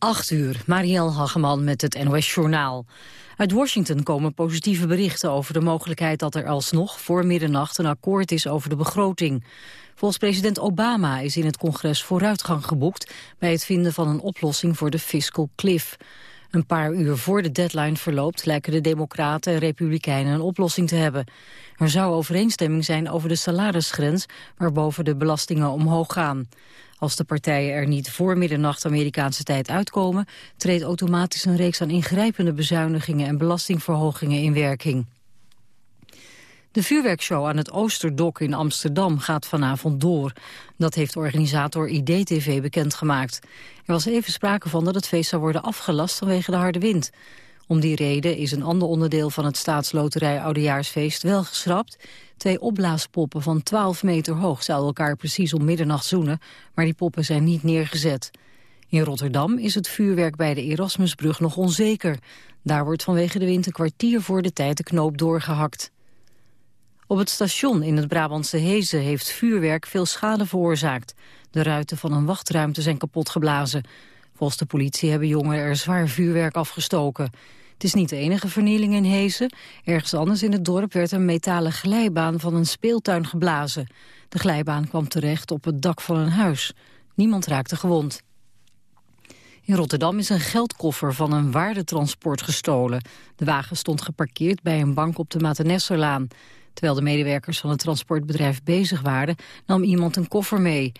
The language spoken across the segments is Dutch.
8 uur, Marielle Hageman met het NOS Journaal. Uit Washington komen positieve berichten over de mogelijkheid dat er alsnog voor middernacht een akkoord is over de begroting. Volgens president Obama is in het congres vooruitgang geboekt bij het vinden van een oplossing voor de fiscal cliff. Een paar uur voor de deadline verloopt lijken de democraten en republikeinen een oplossing te hebben. Er zou overeenstemming zijn over de salarisgrens waarboven de belastingen omhoog gaan. Als de partijen er niet voor middernacht Amerikaanse tijd uitkomen... treedt automatisch een reeks aan ingrijpende bezuinigingen en belastingverhogingen in werking. De vuurwerkshow aan het Oosterdok in Amsterdam gaat vanavond door. Dat heeft organisator IDTV bekendgemaakt. Er was even sprake van dat het feest zou worden afgelast vanwege de harde wind. Om die reden is een ander onderdeel van het staatsloterij Oudejaarsfeest wel geschrapt. Twee opblaaspoppen van 12 meter hoog zouden elkaar precies om middernacht zoenen, maar die poppen zijn niet neergezet. In Rotterdam is het vuurwerk bij de Erasmusbrug nog onzeker. Daar wordt vanwege de wind een kwartier voor de tijd de knoop doorgehakt. Op het station in het Brabantse Hezen heeft vuurwerk veel schade veroorzaakt. De ruiten van een wachtruimte zijn kapot geblazen. Volgens de politie hebben jongeren er zwaar vuurwerk afgestoken. Het is niet de enige vernieling in Hezen. Ergens anders in het dorp werd een metalen glijbaan van een speeltuin geblazen. De glijbaan kwam terecht op het dak van een huis. Niemand raakte gewond. In Rotterdam is een geldkoffer van een waardetransport gestolen. De wagen stond geparkeerd bij een bank op de Matenesserlaan. Terwijl de medewerkers van het transportbedrijf bezig waren, nam iemand een koffer mee.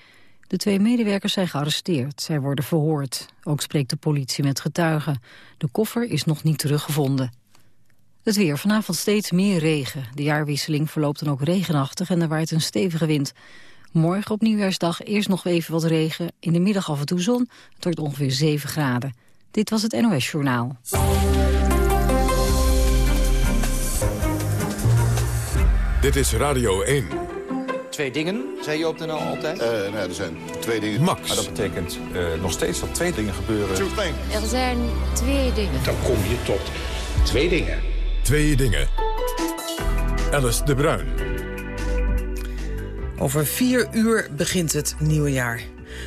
De twee medewerkers zijn gearresteerd. Zij worden verhoord. Ook spreekt de politie met getuigen. De koffer is nog niet teruggevonden. Het weer. Vanavond steeds meer regen. De jaarwisseling verloopt dan ook regenachtig en er waait een stevige wind. Morgen op Nieuwjaarsdag eerst nog even wat regen. In de middag af en toe zon. Het wordt ongeveer 7 graden. Dit was het NOS Journaal. Dit is Radio 1. Twee dingen, zei je op de NL altijd? Uh, nee, er zijn twee dingen. Max. Maar dat betekent uh, nog steeds dat twee dingen gebeuren. Er zijn twee dingen. Dan kom je tot twee dingen. Twee dingen. Alice de Bruin. Over vier uur begint het nieuwe jaar.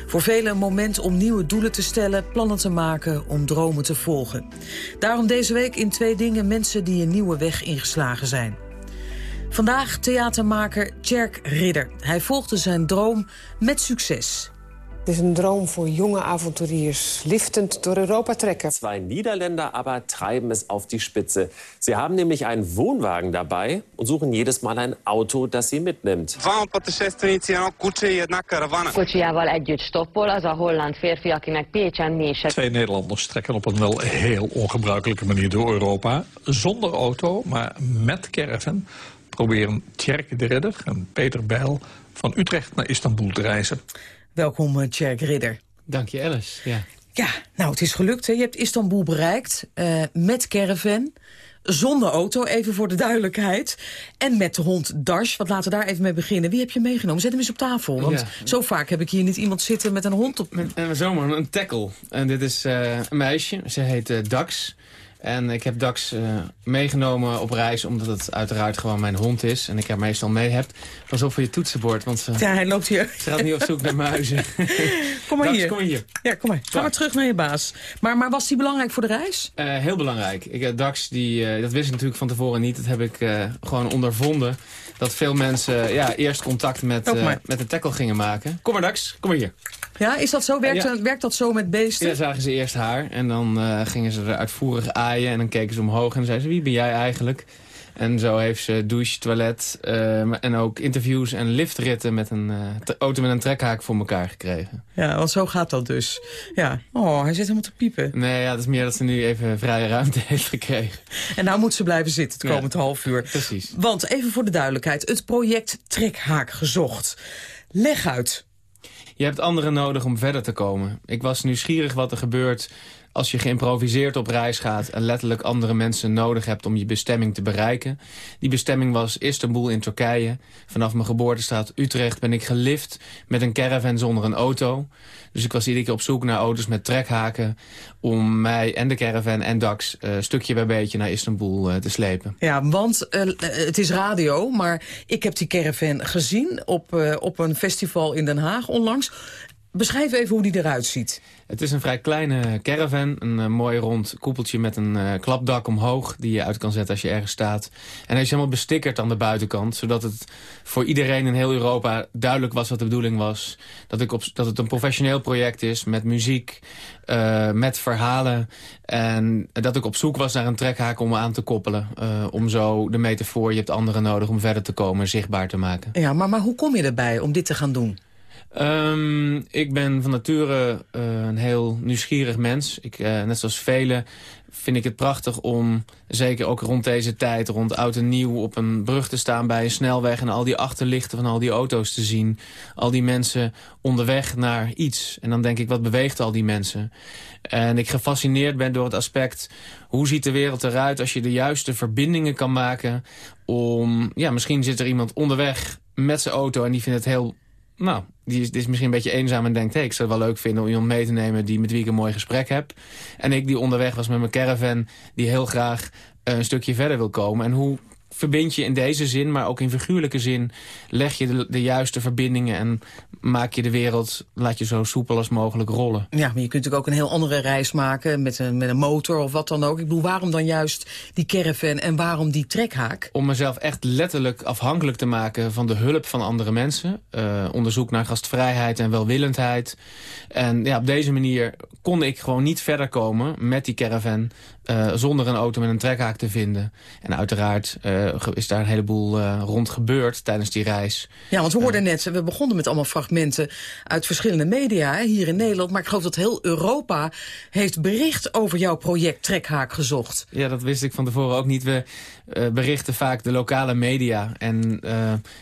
Voor velen een moment om nieuwe doelen te stellen, plannen te maken, om dromen te volgen. Daarom deze week in twee dingen mensen die een nieuwe weg ingeslagen zijn. Vandaag theatermaker Tjerk Ridder. Hij volgde zijn droom met succes. Het is een droom voor jonge avonturiers, liftend door Europa trekken. Zwei Niederländer aber treiben es auf die Spitze. Sie haben nämlich einen Wohnwagen dabei und suchen jedes Mal ein Auto das sie mitnimmt. Kocsijával együtt stoppol az a holland férfi, akinek Pécsen mése. Twee Nederlanders trekken op een wel heel ongebruikelijke manier door Europa. Zonder auto, maar met caravan proberen Tjerk de Ridder en Peter Bijl van Utrecht naar Istanbul te reizen. Welkom, eh, Tjerk Ridder. Dank je, Alice. Ja, ja nou, het is gelukt. Hè? Je hebt Istanbul bereikt uh, met caravan. Zonder auto, even voor de duidelijkheid. En met de hond Dars, wat laten we daar even mee beginnen. Wie heb je meegenomen? Zet hem eens op tafel. Want ja. zo vaak heb ik hier niet iemand zitten met een hond op. Met, en zomaar een tackle. En dit is uh, een meisje, ze heet uh, Dax. En ik heb Dax uh, meegenomen op reis, omdat het uiteraard gewoon mijn hond is. En ik haar meestal mee heb. Pas op voor je toetsenbord, want ze, ja, hij loopt hier. ze gaat niet op zoek naar muizen. kom maar Dax, hier. kom maar hier. Ja, kom maar. Ga maar terug naar je baas. Maar, maar was die belangrijk voor de reis? Uh, heel belangrijk. Ik, Dax, die, uh, dat wist ik natuurlijk van tevoren niet. Dat heb ik gewoon ondervonden. Dat veel mensen ja, eerst contact met, met de tackle gingen maken. Kom maar Dax, kom maar hier. Ja, is dat zo? Werkt, ja. werkt dat zo met beesten? Ja, zagen ze eerst haar en dan uh, gingen ze er uitvoerig aaien en dan keken ze omhoog en zeiden ze, wie ben jij eigenlijk? En zo heeft ze douche, toilet uh, en ook interviews en liftritten met een uh, auto met een trekhaak voor elkaar gekregen. Ja, want zo gaat dat dus. Ja. Oh, hij zit helemaal te piepen. Nee, ja, dat is meer dat ze nu even vrije ruimte heeft gekregen. En nou moet ze blijven zitten het komend ja, half uur. Precies. Want even voor de duidelijkheid, het project Trekhaak gezocht. Leg uit. Je hebt anderen nodig om verder te komen. Ik was nieuwsgierig wat er gebeurt als je geïmproviseerd op reis gaat... en letterlijk andere mensen nodig hebt om je bestemming te bereiken. Die bestemming was Istanbul in Turkije. Vanaf mijn geboortestraat Utrecht ben ik gelift met een caravan zonder een auto. Dus ik was iedere keer op zoek naar auto's met trekhaken... om mij en de caravan en Dax uh, stukje bij beetje naar Istanbul uh, te slepen. Ja, want uh, het is radio, maar ik heb die caravan gezien op, op een festival in Den Haag onlangs. Beschrijf even hoe die eruit ziet. Het is een vrij kleine caravan. Een uh, mooi rond koepeltje met een uh, klapdak omhoog... die je uit kan zetten als je ergens staat. En hij is helemaal bestikkerd aan de buitenkant... zodat het voor iedereen in heel Europa duidelijk was wat de bedoeling was. Dat, ik op, dat het een professioneel project is met muziek, uh, met verhalen. En dat ik op zoek was naar een trekhaak om me aan te koppelen. om zo de metafoor, je hebt anderen nodig om verder te komen, zichtbaar te maken. Ja, maar, maar hoe kom je erbij om dit te gaan doen? Um, ik ben van nature uh, een heel nieuwsgierig mens. Ik, uh, net zoals velen vind ik het prachtig om, zeker ook rond deze tijd, rond oud en nieuw, op een brug te staan bij een snelweg en al die achterlichten van al die auto's te zien. Al die mensen onderweg naar iets. En dan denk ik, wat beweegt al die mensen? En ik gefascineerd ben door het aspect, hoe ziet de wereld eruit als je de juiste verbindingen kan maken om, ja, misschien zit er iemand onderweg met zijn auto en die vindt het heel nou, die is, is misschien een beetje eenzaam en denkt... hey, ik zou het wel leuk vinden om iemand mee te nemen die, met wie ik een mooi gesprek heb. En ik die onderweg was met mijn caravan... die heel graag uh, een stukje verder wil komen. En hoe verbind je in deze zin, maar ook in figuurlijke zin... leg je de, juiste verbindingen en maak je de wereld... laat je zo soepel als mogelijk rollen. Ja, maar je kunt natuurlijk ook een heel andere reis maken... met een, met een motor of wat dan ook. Ik bedoel, waarom dan juist die caravan en waarom die trekhaak? Om mezelf echt letterlijk afhankelijk te maken... van de hulp van andere mensen. Uh, onderzoek naar gastvrijheid en welwillendheid. En ja, op deze manier kon ik gewoon niet verder komen met die caravan... Uh, zonder een auto met een trekhaak te vinden. En uiteraard uh, is daar een heleboel uh, rond gebeurd tijdens die reis. Ja, want we hoorden net, we begonnen met allemaal fragmenten uit verschillende media hier in Nederland. Maar ik geloof dat heel Europa heeft bericht over jouw project Trekhaak gezocht. Ja, dat wist ik van tevoren ook niet. We berichten vaak de lokale media. En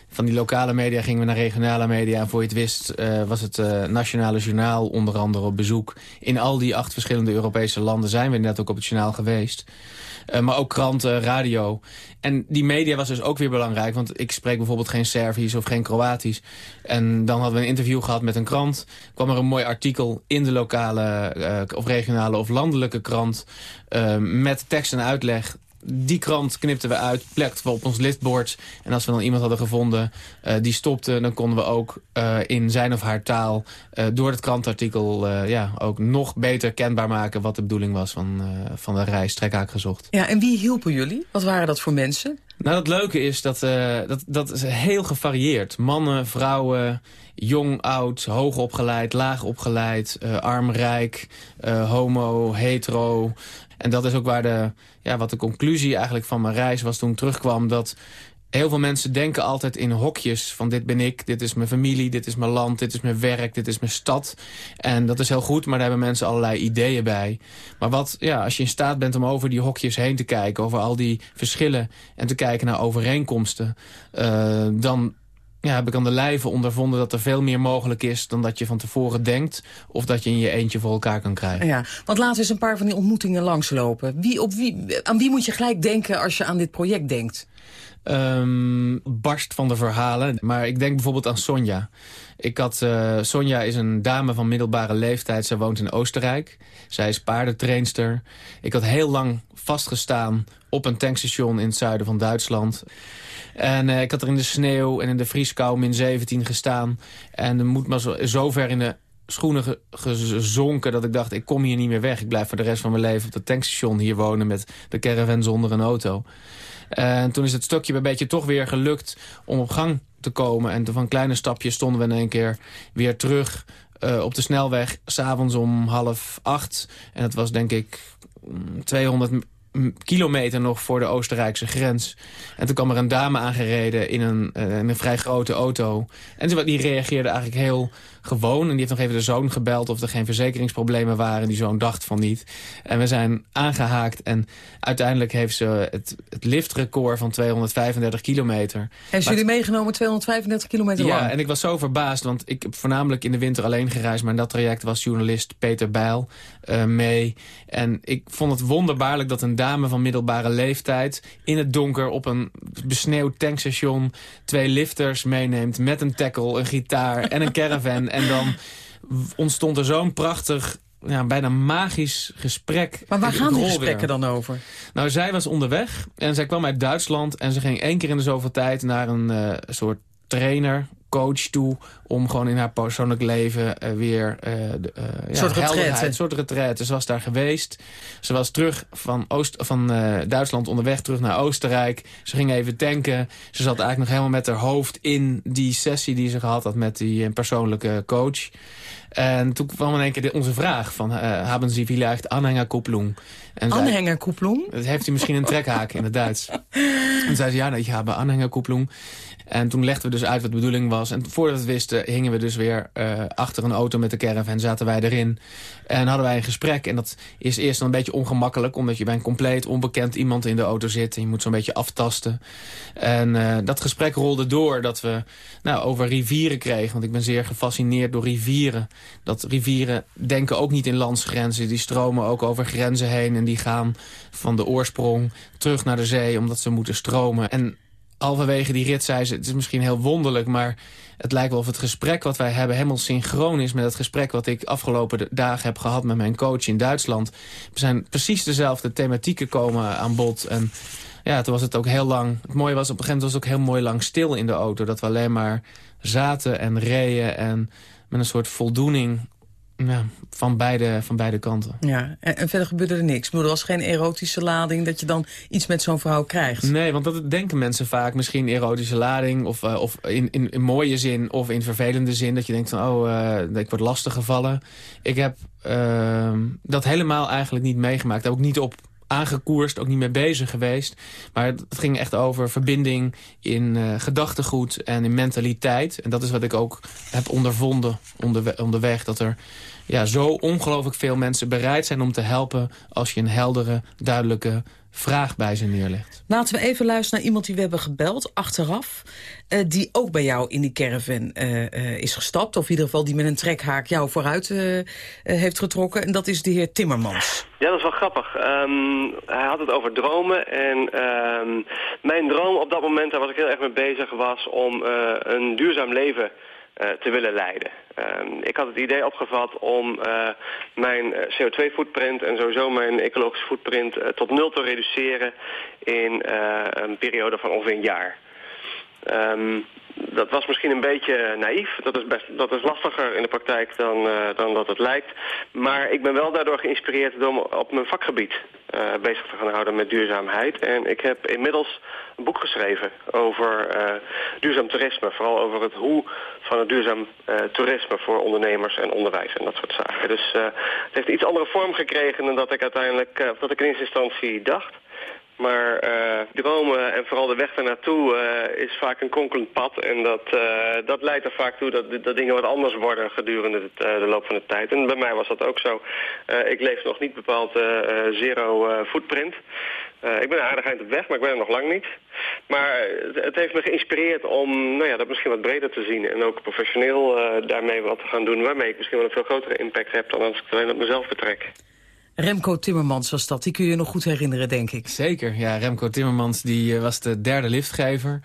van die lokale media gingen we naar regionale media. En voor je het wist was het Nationale Journaal onder andere op bezoek. In al die acht verschillende Europese landen zijn we net ook op het journaal geweest. Maar ook kranten, radio. En die media was dus ook weer belangrijk. Want ik spreek bijvoorbeeld geen Servisch of geen Kroatisch. En dan hadden we een interview gehad met een krant. kwam er een mooi artikel in de lokale of regionale of landelijke krant... Met tekst en uitleg die krant knipten we uit, plekten we op ons listbord. En als we dan iemand hadden gevonden uh, die stopte... dan konden we ook uh, in zijn of haar taal uh, door het krantartikel... ja, ook nog beter kenbaar maken wat de bedoeling was van, van de reis Trekhaak gezocht. Ja, en wie hielpen jullie? Wat waren dat voor mensen? Nou, het leuke is dat, dat dat is heel gevarieerd. Mannen, vrouwen, jong, oud, hoog opgeleid, laag opgeleid... arm, rijk, homo, hetero... En dat is ook waar de, ja, wat de conclusie eigenlijk van mijn reis was toen terugkwam. Dat heel veel mensen denken altijd in hokjes van dit ben ik, dit is mijn familie, dit is mijn land, dit is mijn werk, dit is mijn stad. En dat is heel goed, maar daar hebben mensen allerlei ideeën bij. Maar wat, ja, als je in staat bent om over die hokjes heen te kijken, over al die verschillen en te kijken naar overeenkomsten, uh, dan ja, heb ik aan de lijve ondervonden dat er veel meer mogelijk is... dan dat je van tevoren denkt of dat je in je eentje voor elkaar kan krijgen. Ja, want laten we eens een paar van die ontmoetingen langslopen. Wie, op wie, aan wie moet je gelijk denken als je aan dit project denkt? Um, barst van de verhalen. Maar ik denk bijvoorbeeld aan Sonja. Ik had, uh, Sonja is een dame van middelbare leeftijd. Zij woont in Oostenrijk. Zij is paardentrainster. Ik had heel lang vastgestaan op een tankstation in het zuiden van Duitsland. En uh, ik had er in de sneeuw en in de vrieskou min 17 gestaan. En er moet maar zo, ver in de schoenen ge gezonken dat ik dacht, ik kom hier niet meer weg. Ik blijf voor de rest van mijn leven op het tankstation hier wonen met de caravan zonder een auto. En toen is het stokje een beetje toch weer gelukt om op gang te komen. En van kleine stapjes stonden we in één keer weer terug uh, op de snelweg. S'avonds om half acht. En het was denk ik 200 kilometer nog voor de Oostenrijkse grens. En toen kwam er een dame aangereden in een, uh, in een vrij grote auto. En die reageerde eigenlijk heel gewoon. En die heeft nog even de zoon gebeld of er geen verzekeringsproblemen waren. Die zoon dacht van niet. En we zijn aangehaakt. En uiteindelijk heeft ze het, het liftrecord van 235 kilometer. Heeft jullie meegenomen 235 kilometer lang? Ja, en ik was zo verbaasd. Want ik heb voornamelijk in de winter alleen gereisd. Maar in dat traject was journalist Peter Bijl uh, mee. En ik vond het wonderbaarlijk dat een dame van middelbare leeftijd... in het donker op een besneeuwd tankstation... twee lifters meeneemt met een tackle, een gitaar en een caravan... En dan ontstond er zo'n prachtig ja, bijna magisch gesprek. Maar waar gaan die gesprekken dan over? Nou, zij was onderweg en zij kwam uit Duitsland... en ze ging één keer in de zoveel tijd naar een uh, soort trainer coach toe... om gewoon in haar persoonlijk leven uh, weer uh, de, uh, ja, soort helderheid, een soort retraite. Ze was daar geweest. Ze was terug van, Oost, van Duitsland onderweg terug naar Oostenrijk. Ze ging even tanken. Ze zat eigenlijk nog helemaal met haar hoofd in die sessie die ze gehad had... met die persoonlijke coach. En toen kwam in één keer onze vraag van... Hebben Sie vielleicht Anhängerkupplung? Anhängerkupplung? Dat heeft u misschien een trekhaak in het Duits. en zei ze, ja, ik heb Anhängerkupplung. En toen legden we dus uit wat de bedoeling was. En voordat we het wisten, hingen we dus weer uh, achter een auto met de caravan. Zaten wij erin. En hadden wij een gesprek. En dat is eerst dan een beetje ongemakkelijk. Omdat je bij een compleet onbekend iemand in de auto zit. En je moet zo'n beetje aftasten. En uh, dat gesprek rolde door dat we nou, over rivieren kregen. Want ik ben zeer gefascineerd door rivieren. Dat rivieren denken ook niet in landsgrenzen. Die stromen ook over grenzen heen. En die gaan van de oorsprong terug naar de zee. Omdat ze moeten stromen. En halverwege die rit zei ze, het is misschien heel wonderlijk... maar het lijkt wel of het gesprek wat wij hebben helemaal synchroon is... met het gesprek wat ik afgelopen dagen heb gehad met mijn coach in Duitsland. We zijn precies dezelfde thematieken komen aan bod. En ja, toen was het ook heel lang... Het mooie was, op een gegeven moment was het ook heel mooi lang stil in de auto. Dat we alleen maar zaten en reden en met een soort voldoening ja, van, beide, van beide kanten. Ja, en, en verder gebeurde er niks. Maar er was geen erotische lading dat je dan iets met zo'n vrouw krijgt. Nee, want dat denken mensen vaak. Misschien erotische lading of, uh, of in, in, in, mooie zin of in vervelende zin. Dat je denkt van, oh, uh, ik word lastig gevallen. Ik heb uh, dat helemaal eigenlijk niet meegemaakt. Daar heb ik niet op aangekoerst, ook niet mee bezig geweest. Maar het ging echt over verbinding in uh, gedachtegoed en in mentaliteit. En dat is wat ik ook heb ondervonden onderwe onderweg. Dat er ja, zo ongelooflijk veel mensen bereid zijn om te helpen... als je een heldere, duidelijke vraag bij ze neerlegt. Laten we even luisteren naar iemand die we hebben gebeld, achteraf... Uh, die ook bij jou in die caravan uh, uh, is gestapt. Of in ieder geval die met een trekhaak jou vooruit heeft getrokken. En dat is de heer Timmermans. Ja, dat is wel grappig. Um, hij had het over dromen. En um, mijn droom op dat moment, daar was ik heel erg mee bezig, was om een duurzaam leven te willen leiden. Uh, ik had het idee opgevat om uh, mijn CO2-footprint en sowieso mijn ecologische footprint tot nul te reduceren in een periode van ongeveer een jaar. Um, dat was misschien een beetje naïef. Dat is, best, dat is lastiger in de praktijk dan, uh, dan dat het lijkt. Maar ik ben wel daardoor geïnspireerd om op mijn vakgebied uh, bezig te gaan houden met duurzaamheid. En ik heb inmiddels een boek geschreven over duurzaam toerisme. Vooral over het hoe van het duurzaam toerisme voor ondernemers en onderwijs en dat soort zaken. Dus het heeft iets andere vorm gekregen dan dat ik uiteindelijk, dat ik in eerste instantie dacht. Maar uh, dromen en vooral de weg ernaartoe uh, is vaak een konkelend pad. En dat, uh, dat leidt er vaak toe dat, dat dingen wat anders worden gedurende het, de loop van de tijd. En bij mij was dat ook zo. ik leef nog niet bepaald zero footprint. ik ben aardig eind op weg, maar ik ben er nog lang niet. Maar het heeft me geïnspireerd om nou ja, dat misschien wat breder te zien. En ook professioneel daarmee wat te gaan doen. Waarmee ik misschien wel een veel grotere impact heb dan als ik het alleen op mezelf betrek. Remco Timmermans was dat. Die kun je nog goed herinneren, denk ik. Zeker, ja. Remco Timmermans die, was de derde liftgever.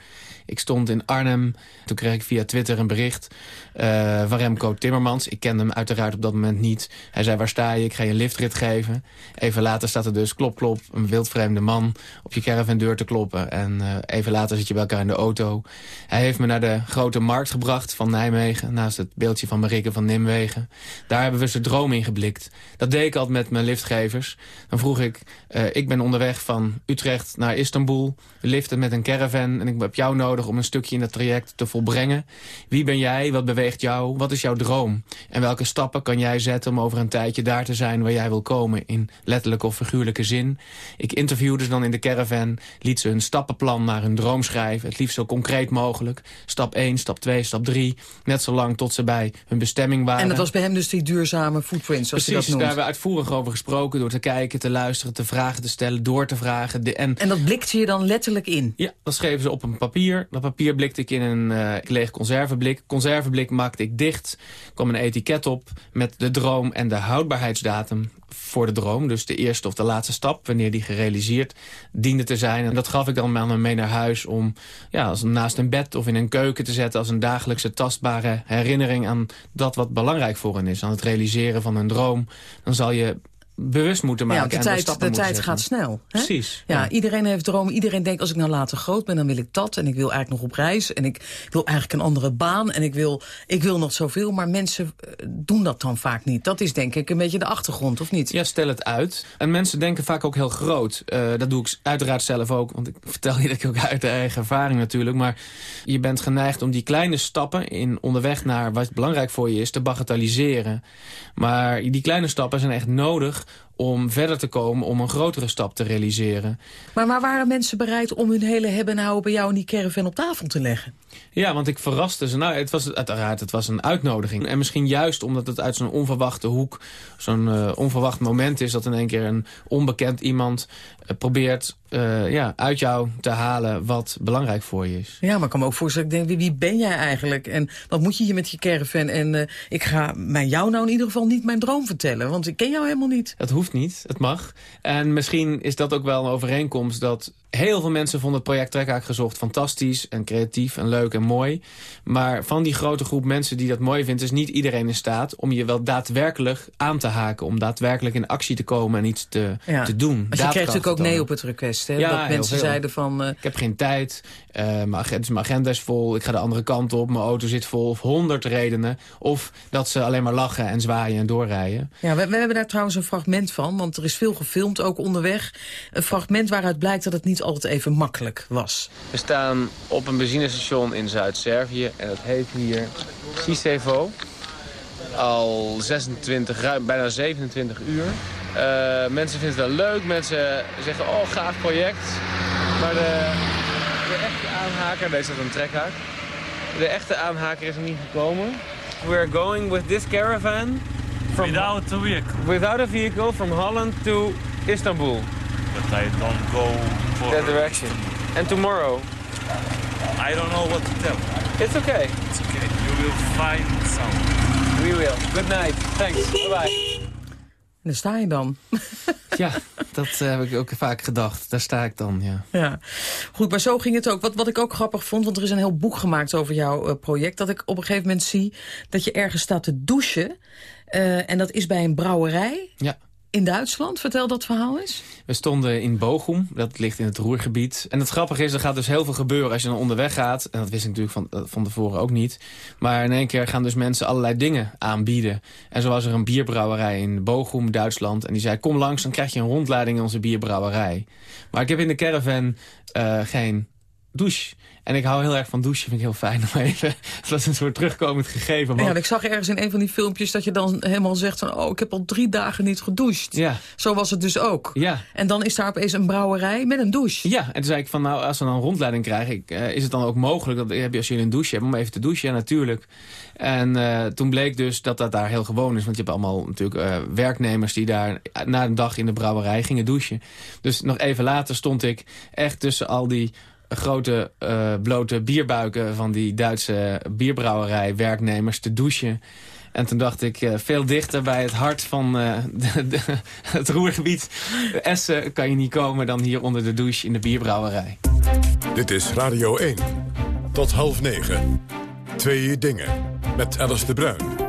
Ik stond in Arnhem. Toen kreeg ik via Twitter een bericht uh, van Remco Timmermans. Ik kende hem uiteraard op dat moment niet. Hij zei, waar sta je? Ik ga je een liftrit geven. Even later staat er dus, klop, klop, een wildvreemde man op je caravandeur te kloppen. En uh, even later zit je bij elkaar in de auto. Hij heeft me naar de grote markt gebracht van Nijmegen. Naast het beeldje van Marieke van Nimwegen. Daar hebben we zijn droom in geblikt. Dat deed ik altijd met mijn liftgevers. Dan vroeg ik, uh, ik ben onderweg van Utrecht naar Istanbul. Liften met een caravan en ik heb jou nodig om een stukje in dat traject te volbrengen. Wie ben jij? Wat beweegt jou? Wat is jouw droom? En welke stappen kan jij zetten om over een tijdje daar te zijn waar jij wil komen? In letterlijke of figuurlijke zin. Ik interviewde ze dan in de caravan, liet ze hun stappenplan naar hun droom schrijven. Het liefst zo concreet mogelijk. Stap 1, stap 2, stap 3. Net zo lang tot ze bij hun bestemming waren. En dat was bij hem dus die duurzame footprint, zoals Precies, dat noemt. daar hebben we uitvoerig over gesproken. Door te kijken, te luisteren, te vragen te stellen, door te vragen. De, en, en dat blikte je dan letterlijk in? Ja, dat schreven ze op een papier. Dat papier blikte ik in een uh, leeg conserveblik. Conserveblik maakte ik dicht. kwam een etiket op met de droom en de houdbaarheidsdatum voor de droom. Dus de eerste of de laatste stap, wanneer die gerealiseerd diende te zijn. En dat gaf ik dan aan mee naar huis om ja, als naast een bed of in een keuken te zetten... als een dagelijkse tastbare herinnering aan dat wat belangrijk voor hen is. Aan het realiseren van een droom. Dan zal je bewust moeten maken. Ja, de en tijd, stappen de tijd zetten. gaat snel. Hè? Precies. Ja, iedereen heeft dromen. Iedereen denkt, als ik nou later groot ben, dan wil ik dat. En ik wil eigenlijk nog op reis. En ik wil eigenlijk een andere baan. En ik wil, ik wil nog zoveel. Maar mensen eh, doen dat dan vaak niet. Dat is denk ik een beetje de achtergrond, of niet? Ja, stel het uit. En mensen denken vaak ook heel groot. Eh, dat doe ik uiteraard zelf ook. Want ik vertel je dat ook uit de eigen ervaring natuurlijk. Maar je bent geneigd om die kleine stappen in onderweg naar wat belangrijk voor je is te bagatelliseren. Maar die kleine stappen zijn echt nodig om verder te komen, om een grotere stap te realiseren. Maar, maar waren mensen bereid om hun hele hebben en houden bij jou in die caravan op tafel te leggen? Ja, want ik verraste ze. Nou, het was uiteraard het was een uitnodiging. En misschien juist omdat het uit zo'n onverwachte hoek... zo'n uh, onverwacht moment is... dat in één keer een onbekend iemand uh, probeert uh, ja, uit jou te halen... wat belangrijk voor je is. Ja, maar ik kan me ook voorstellen... ik denk, wie, ben jij eigenlijk? En wat moet je hier met je caravan? En ik ga mij jou nou in ieder geval niet mijn droom vertellen. Want ik ken jou helemaal niet. Het hoeft niet, het mag. En misschien is dat ook wel een overeenkomst... dat heel veel mensen vonden het project Trekhaak gezocht fantastisch... en creatief en leuk en mooi. Maar van die grote groep mensen die dat mooi vindt... is niet iedereen in staat om je wel daadwerkelijk aan te haken. Om daadwerkelijk in actie te komen en iets te, ja. te doen. Maar je kreeg natuurlijk ook nee op het request. Hè? Ja, dat mensen zeiden van... Uh... Ik heb geen tijd, uh, mijn, agenda, mijn agenda is vol... ik ga de andere kant op, mijn auto zit vol... of honderd redenen. Of dat ze alleen maar lachen en zwaaien en doorrijden. Ja, we, we hebben daar trouwens een fragment van. Want er is veel gefilmd, ook onderweg. Een fragment waaruit blijkt dat het niet altijd even makkelijk was. We staan op een benzinestation in Zuid-Servië en dat heet hier Sisevo. Al 26, ruim, bijna 27 uur. Uh, mensen vinden het wel leuk, mensen zeggen oh gaaf project. Maar de, de echte aanhaker, deze is een trekhaak. De echte aanhaker is er niet gekomen. We're going with this caravan. From, without a vehicle. Without a vehicle from Holland to Istanbul. But I don't go for... That direction. And tomorrow? I don't know what to tell. It's okay. It's okay. You will find some. We will. Good night. Thanks. Bye-bye. En daar sta je dan. ja, dat uh, heb ik ook vaak gedacht. Daar sta ik dan, ja. ja. Goed, maar zo ging het ook. Wat, wat ik ook grappig vond, want er is een heel boek gemaakt over jouw uh, project... dat ik op een gegeven moment zie dat je ergens staat te douchen... Uh, en dat is bij een brouwerij. Ja. In Duitsland? Vertel dat verhaal eens. We stonden in Bochum, dat ligt in het Roergebied. En het grappige is, er gaat dus heel veel gebeuren als je dan onderweg gaat. En dat wist ik natuurlijk van, van tevoren ook niet. Maar in één keer gaan dus mensen allerlei dingen aanbieden. En zo was er een bierbrouwerij in Bochum, Duitsland. En die zei, kom langs, dan krijg je een rondleiding in onze bierbrouwerij. Maar ik heb in de caravan uh, geen douche. En ik hou heel erg van douchen, vind ik heel fijn om even... Het was een soort terugkomend gegeven. Maar... Ja, ik zag ergens in een van die filmpjes dat je dan helemaal zegt van... oh, ik heb al drie dagen niet gedoucht. Ja. Zo was het dus ook. Ja. En dan is daar opeens een brouwerij met een douche. Ja, en toen zei ik van nou, als we dan een rondleiding krijgen... Ik, uh, is het dan ook mogelijk, dat heb je als je een douche hebt... om even te douchen? Ja, natuurlijk. En uh, toen bleek dus dat dat daar heel gewoon is. Want je hebt allemaal natuurlijk uh, werknemers die daar na een dag in de brouwerij gingen douchen. Dus nog even later stond ik echt tussen al die grote uh, blote bierbuiken van die Duitse bierbrouwerij werknemers te douchen. En toen dacht ik, uh, veel dichter bij het hart van uh, de, de, het roergebied Essen kan je niet komen dan hier onder de douche in de bierbrouwerij. Dit is Radio 1. Tot half negen. Twee dingen. Met Alice de Bruin.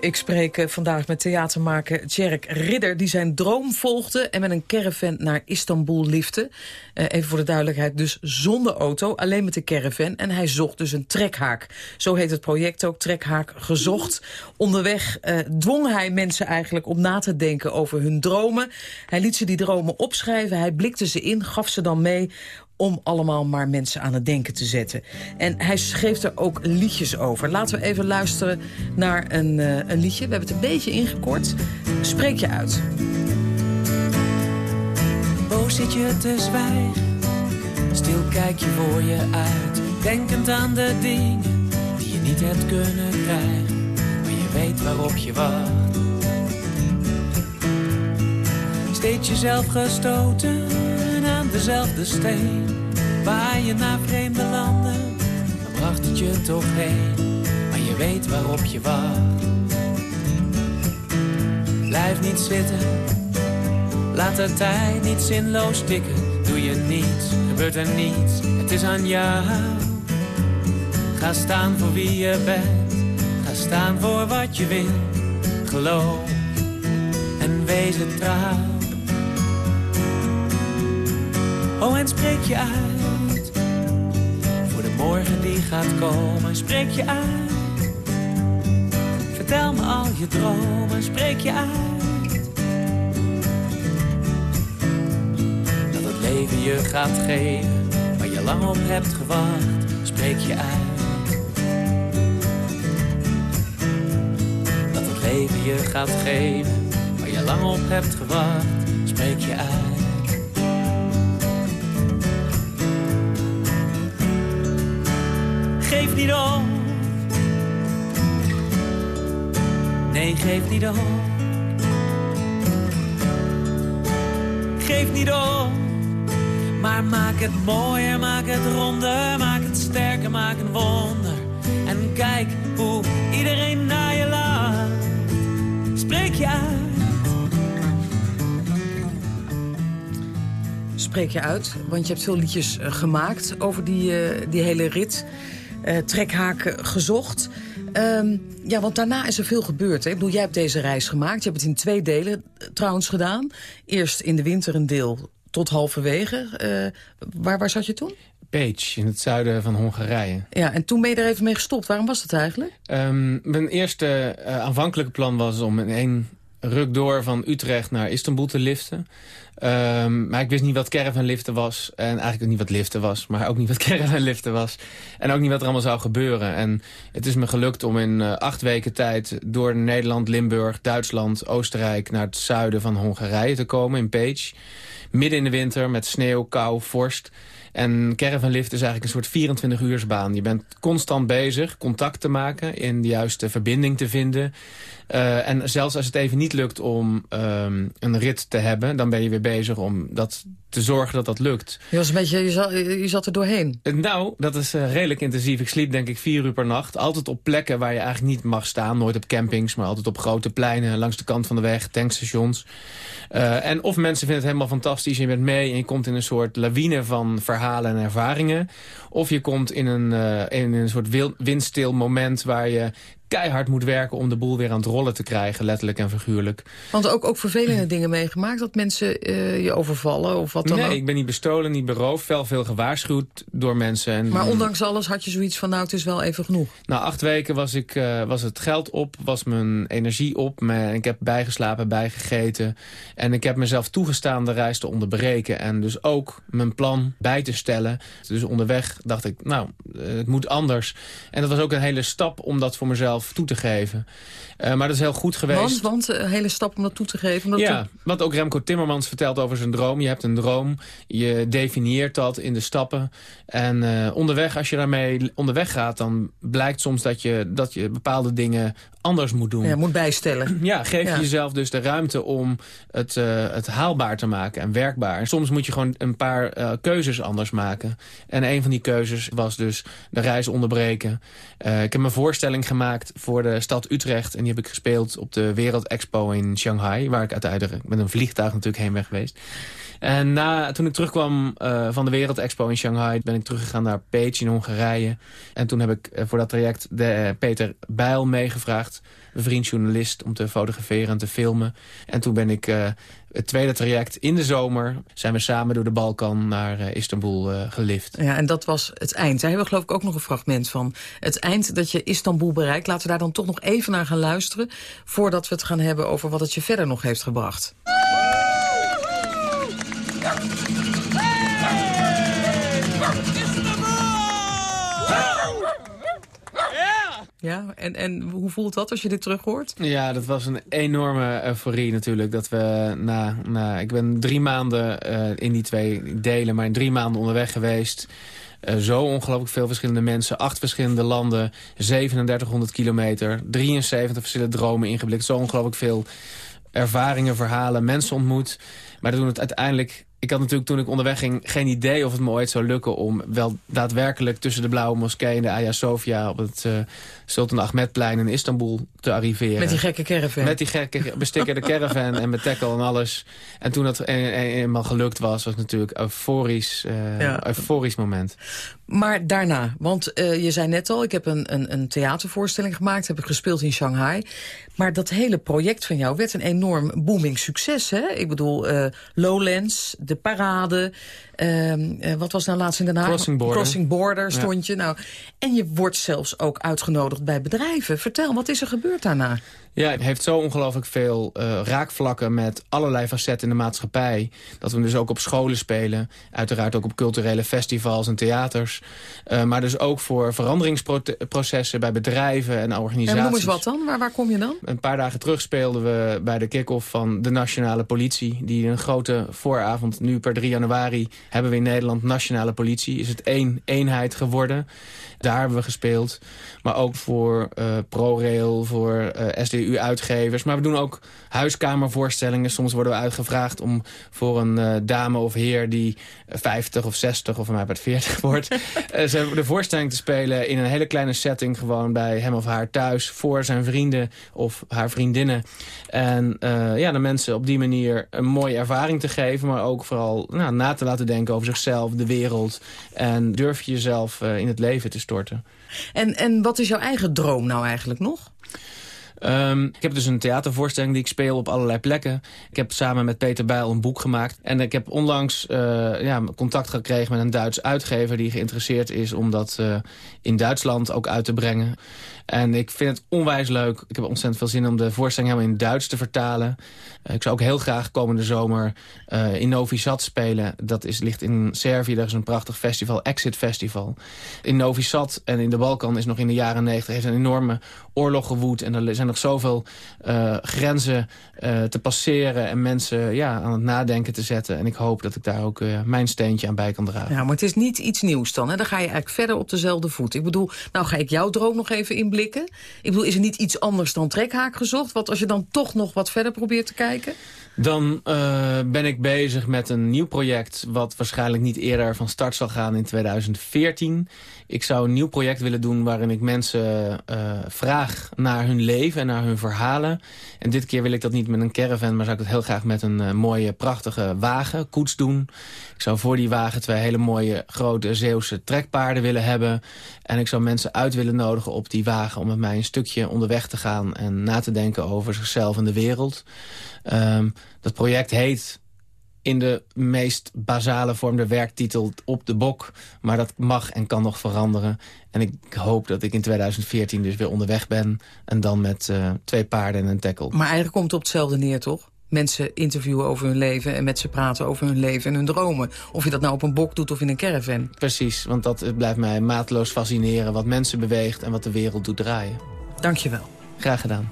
Ik spreek vandaag met theatermaker Tjerk Ridder... die zijn droom volgde en met een caravan naar Istanbul lifte. Uh, even voor de duidelijkheid, dus zonder auto, alleen met de caravan. En hij zocht dus een trekhaak. Zo heet het project ook, trekhaak gezocht. Onderweg uh, dwong hij mensen eigenlijk om na te denken over hun dromen. Hij liet ze die dromen opschrijven, hij blikte ze in, gaf ze dan mee om allemaal maar mensen aan het denken te zetten. En hij schreef er ook liedjes over. Laten we even luisteren naar een, uh, een liedje. We hebben het een beetje ingekort. Spreek je uit. Zit je te zwijgen. Stil kijk je voor je uit. Denkend aan de dingen die je niet hebt kunnen krijgen. Maar je weet waarop je wacht. Steeds jezelf gestoten aan dezelfde steen. Waar je naar vreemde landen, dan bracht het je toch heen. Maar je weet waarop je wacht. Blijf niet zitten, laat de tijd niet zinloos tikken. Doe je niets, gebeurt er niets, het is aan jou. Ga staan voor wie je bent, ga staan voor wat je wil. Geloof en deze trouw. Oh, en spreek je uit. Voor de morgen die gaat komen, spreek je uit. Vertel me al je dromen, spreek je uit. Leven je gaat geven, waar je lang op hebt gewacht, spreek je uit. Dat het leven je gaat geven, waar je lang op hebt gewacht, spreek je uit. Geef niet op. Nee, geef niet op. Geef niet op. Maar maak het mooier, maak het ronder, maak het sterker, maak een wonder. En kijk hoe iedereen naar je lacht. Spreek je uit. Spreek je uit, want je hebt veel liedjes eh, gemaakt over die, eh, die hele rit. Eh, trekhaken gezocht. Ehm, ja, want daarna is er veel gebeurd. Hè? Ik bedoel, jij hebt deze reis gemaakt. Je hebt het in twee delen trouwens gedaan. Eerst in de winter een deel tot halverwege. Eh, waar, waar zat je toen? Page, in het zuiden van Hongarije. Ja, en toen ben je er even mee gestopt. Waarom was dat eigenlijk? Ehm, mijn eerste eh, aanvankelijke plan was om in één ruk door van Utrecht naar Istanbul te liften. Ehm, maar ik wist niet wat caravanliften was. En eigenlijk ook niet wat liften was. Maar ook niet wat caravanliften was. En ook niet wat er allemaal zou gebeuren. En het is me gelukt om in eh, acht weken tijd... door Nederland, Limburg, Duitsland, Oostenrijk... naar het zuiden van Hongarije te komen, in Page. Midden in de winter met sneeuw, kou, vorst... En caravanlift is eigenlijk een soort 24-uursbaan. Je bent constant bezig contact te maken, in de juiste verbinding te vinden. Uh, en zelfs als het even niet lukt om um, een rit te hebben... dan ben je weer bezig om dat te zorgen dat dat lukt. Je, was een beetje, je, zat, je zat er doorheen. Nou, dat is uh, redelijk intensief. Ik sliep denk ik vier uur per nacht. Altijd op plekken waar je eigenlijk niet mag staan. Nooit op campings, maar altijd op grote pleinen... langs de kant van de weg, tankstations. En of mensen vinden het helemaal fantastisch en je bent mee... en je komt in een soort lawine van verhalen en ervaringen. Of je komt in een, in een soort windstil moment waar je keihard moet werken om de boel weer aan het rollen te krijgen, letterlijk en figuurlijk. Want ook, ook vervelende dingen meegemaakt, dat mensen uh, je overvallen of wat dan nee, ook? ik ben niet bestolen, niet beroofd, wel veel gewaarschuwd door mensen. En, maar ondanks alles had je zoiets van, nou het is wel even genoeg? Na acht weken was, ik, uh, was het geld op, was mijn energie op, mijn, ik heb bijgeslapen, bijgegeten. En ik heb mezelf toegestaan de reis te onderbreken en dus ook mijn plan bij te stellen. Dus onderweg dacht ik, nou, het moet anders. En dat was ook een hele stap om dat voor mezelf toe te geven. Uh, maar dat is heel goed geweest. Want, want een hele stap om dat toe te geven? Omdat ja, wat ook Remco Timmermans vertelt over zijn droom. Je hebt een droom, je definieert dat in de stappen. En uh, onderweg, als je daarmee onderweg gaat... dan blijkt soms dat je, dat je bepaalde dingen anders moet doen. Ja, moet bijstellen. Ja, geef ja. jezelf dus de ruimte om het, uh, het haalbaar te maken en werkbaar. En soms moet je gewoon een paar uh, keuzes anders maken. En een van die keuzes was dus de reis onderbreken. Uh, ik heb een voorstelling gemaakt voor de stad Utrecht... en die heb ik gespeeld op de Wereldexpo in Shanghai... waar ik uiteindelijk met een vliegtuig natuurlijk heen ben geweest. En na, toen ik terugkwam uh, van de Wereldexpo in Shanghai... ben ik teruggegaan naar Page in Hongarije. En toen heb ik uh, voor dat traject de, uh, Peter Bijl meegevraagd... een vriend journalist, om te fotograferen en te filmen. En toen ben ik het tweede traject in de zomer... zijn we samen door de Balkan naar Istanbul gelift. Ja, en dat was het eind. Daar hebben we geloof ik ook nog een fragment van. Het eind dat je Istanbul bereikt. Laten we daar dan toch nog even naar gaan luisteren... voordat we het gaan hebben over wat het je verder nog heeft gebracht. Ja, en, en hoe voelt dat als je dit terug hoort? Ja, dat was een enorme euforie natuurlijk. Dat we na, na ik ben drie maanden uh, in die twee delen, maar in drie maanden onderweg geweest. Uh, zo ongelooflijk veel verschillende mensen, acht verschillende landen, 3700 kilometer, 73 verschillende dromen ingeblikt. Zo ongelooflijk veel ervaringen, verhalen, mensen ontmoet. Maar toen het uiteindelijk ik had natuurlijk toen ik onderweg ging geen idee of het me ooit zou lukken... om wel daadwerkelijk tussen de Blauwe Moskee en de Hagia Sophia... op het uh, Sultan Ahmedplein in Istanbul te arriveren. Met die gekke caravan. Met die gekke bestikkerde caravan en met tackle en alles. En toen dat eenmaal gelukt was, was het natuurlijk euforisch, uh, ja. euforisch moment. Maar daarna, want uh, je zei net al, ik heb een, een, een theatervoorstelling gemaakt... heb ik gespeeld in Shanghai. Maar dat hele project van jou werd een enorm booming succes, hè? Ik bedoel, Lowlands, de parade... Uh, wat was nou laatst in Den Haag? Crossing Border. Crossing Border stond ja. je. Nou, en je wordt zelfs ook uitgenodigd bij bedrijven. Vertel, wat is er gebeurd daarna? Ja, het heeft zo ongelooflijk veel uh, raakvlakken met allerlei facetten in de maatschappij. Dat we dus ook op scholen spelen. Uiteraard ook op culturele festivals en theaters. Uh, maar dus ook voor veranderingsprocessen bij bedrijven en organisaties. En noem eens wat dan? Waar, waar kom je dan? Een paar dagen terug speelden we bij de kick-off van de Nationale Politie. Die een grote vooravond, nu per 3 januari, hebben we in Nederland Nationale Politie. Is het één eenheid geworden. Daar hebben we gespeeld. Maar ook voor uh, ProRail, voor uh, SDU-uitgevers. Maar we doen ook huiskamervoorstellingen. Soms worden we uitgevraagd om voor een uh, dame of heer... die 50 of 60 of mij bij 40 wordt... de voorstelling te spelen in een hele kleine setting... gewoon bij hem of haar thuis, voor zijn vrienden of haar vriendinnen. En ja, de mensen op die manier een mooie ervaring te geven... maar ook vooral nou, na te laten denken over zichzelf, de wereld... en durf je jezelf in het leven te storten. En, en wat is jouw eigen droom nou eigenlijk nog? Um, ik heb dus een theatervoorstelling die ik speel op allerlei plekken. Ik heb samen met Peter Bijl een boek gemaakt. En ik heb onlangs uh, ja, contact gekregen met een Duits uitgever... die geïnteresseerd is om dat uh, in Duitsland ook uit te brengen. En ik vind het onwijs leuk. Ik heb ontzettend veel zin om de voorstelling helemaal in Duits te vertalen. Uh, ik zou ook heel graag komende zomer uh, in Novi Sad spelen. Dat is, ligt in Servië, daar is een prachtig festival, Exit Festival. In Novi Sad en in de Balkan is nog in de jaren negentig... een enorme oorlog gewoed. En er zijn nog zoveel uh, grenzen te passeren... en mensen ja, aan het nadenken te zetten. En ik hoop dat ik daar ook mijn steentje aan bij kan dragen. Ja, maar het is niet iets nieuws dan. Hè? Dan ga je eigenlijk verder op dezelfde voet. Ik bedoel, nou ga ik jouw droom nog even inblikken ik bedoel, is er niet iets anders dan trekhaak gezocht? Want als je dan toch nog wat verder probeert te kijken? Dan uh, ben ik bezig met een nieuw project... wat waarschijnlijk niet eerder van start zal gaan in 2014. Ik zou een nieuw project willen doen waarin ik mensen uh, vraag naar hun leven en naar hun verhalen. En dit keer wil ik dat niet met een caravan, maar zou ik het heel graag met een uh, mooie, prachtige wagen, koets doen. Ik zou voor die wagen twee hele mooie, grote Zeeuwse trekpaarden willen hebben. En ik zou mensen uit willen nodigen op die wagen om met mij een stukje onderweg te gaan... en na te denken over zichzelf en de wereld. Um, dat project heet in de meest basale vorm de werktitel op de bok. Maar dat mag en kan nog veranderen. En ik hoop dat ik in 2014 dus weer onderweg ben. En dan met uh, twee paarden en een tackle. Maar eigenlijk komt het op hetzelfde neer, toch? Mensen interviewen over hun leven en met ze praten over hun leven en hun dromen. Of je dat nou op een bok doet of in een caravan. Precies, want dat blijft mij mateloos fascineren. Wat mensen beweegt en wat de wereld doet draaien. Dankjewel. Graag gedaan.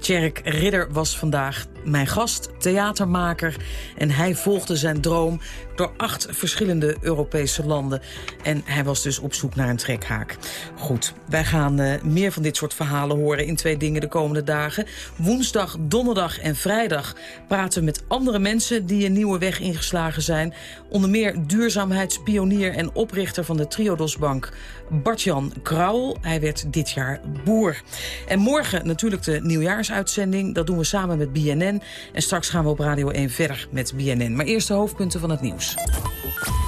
Tjerk Ridder was vandaag mijn gast, theatermaker. En hij volgde zijn droom door acht verschillende Europese landen. En hij was dus op zoek naar een trekhaak. Goed, wij gaan uh, meer van dit soort verhalen horen in twee dingen de komende dagen. Woensdag, donderdag en vrijdag praten we met andere mensen die een nieuwe weg ingeslagen zijn. Onder meer duurzaamheidspionier en oprichter van de Triodosbank Bart-Jan Krauwel. Hij werd dit jaar boer. En morgen natuurlijk de nieuwjaarsuitzending. Dat doen we samen met BNN. En straks gaan we op Radio 1 verder met BNN. Maar eerst de hoofdpunten van het nieuws.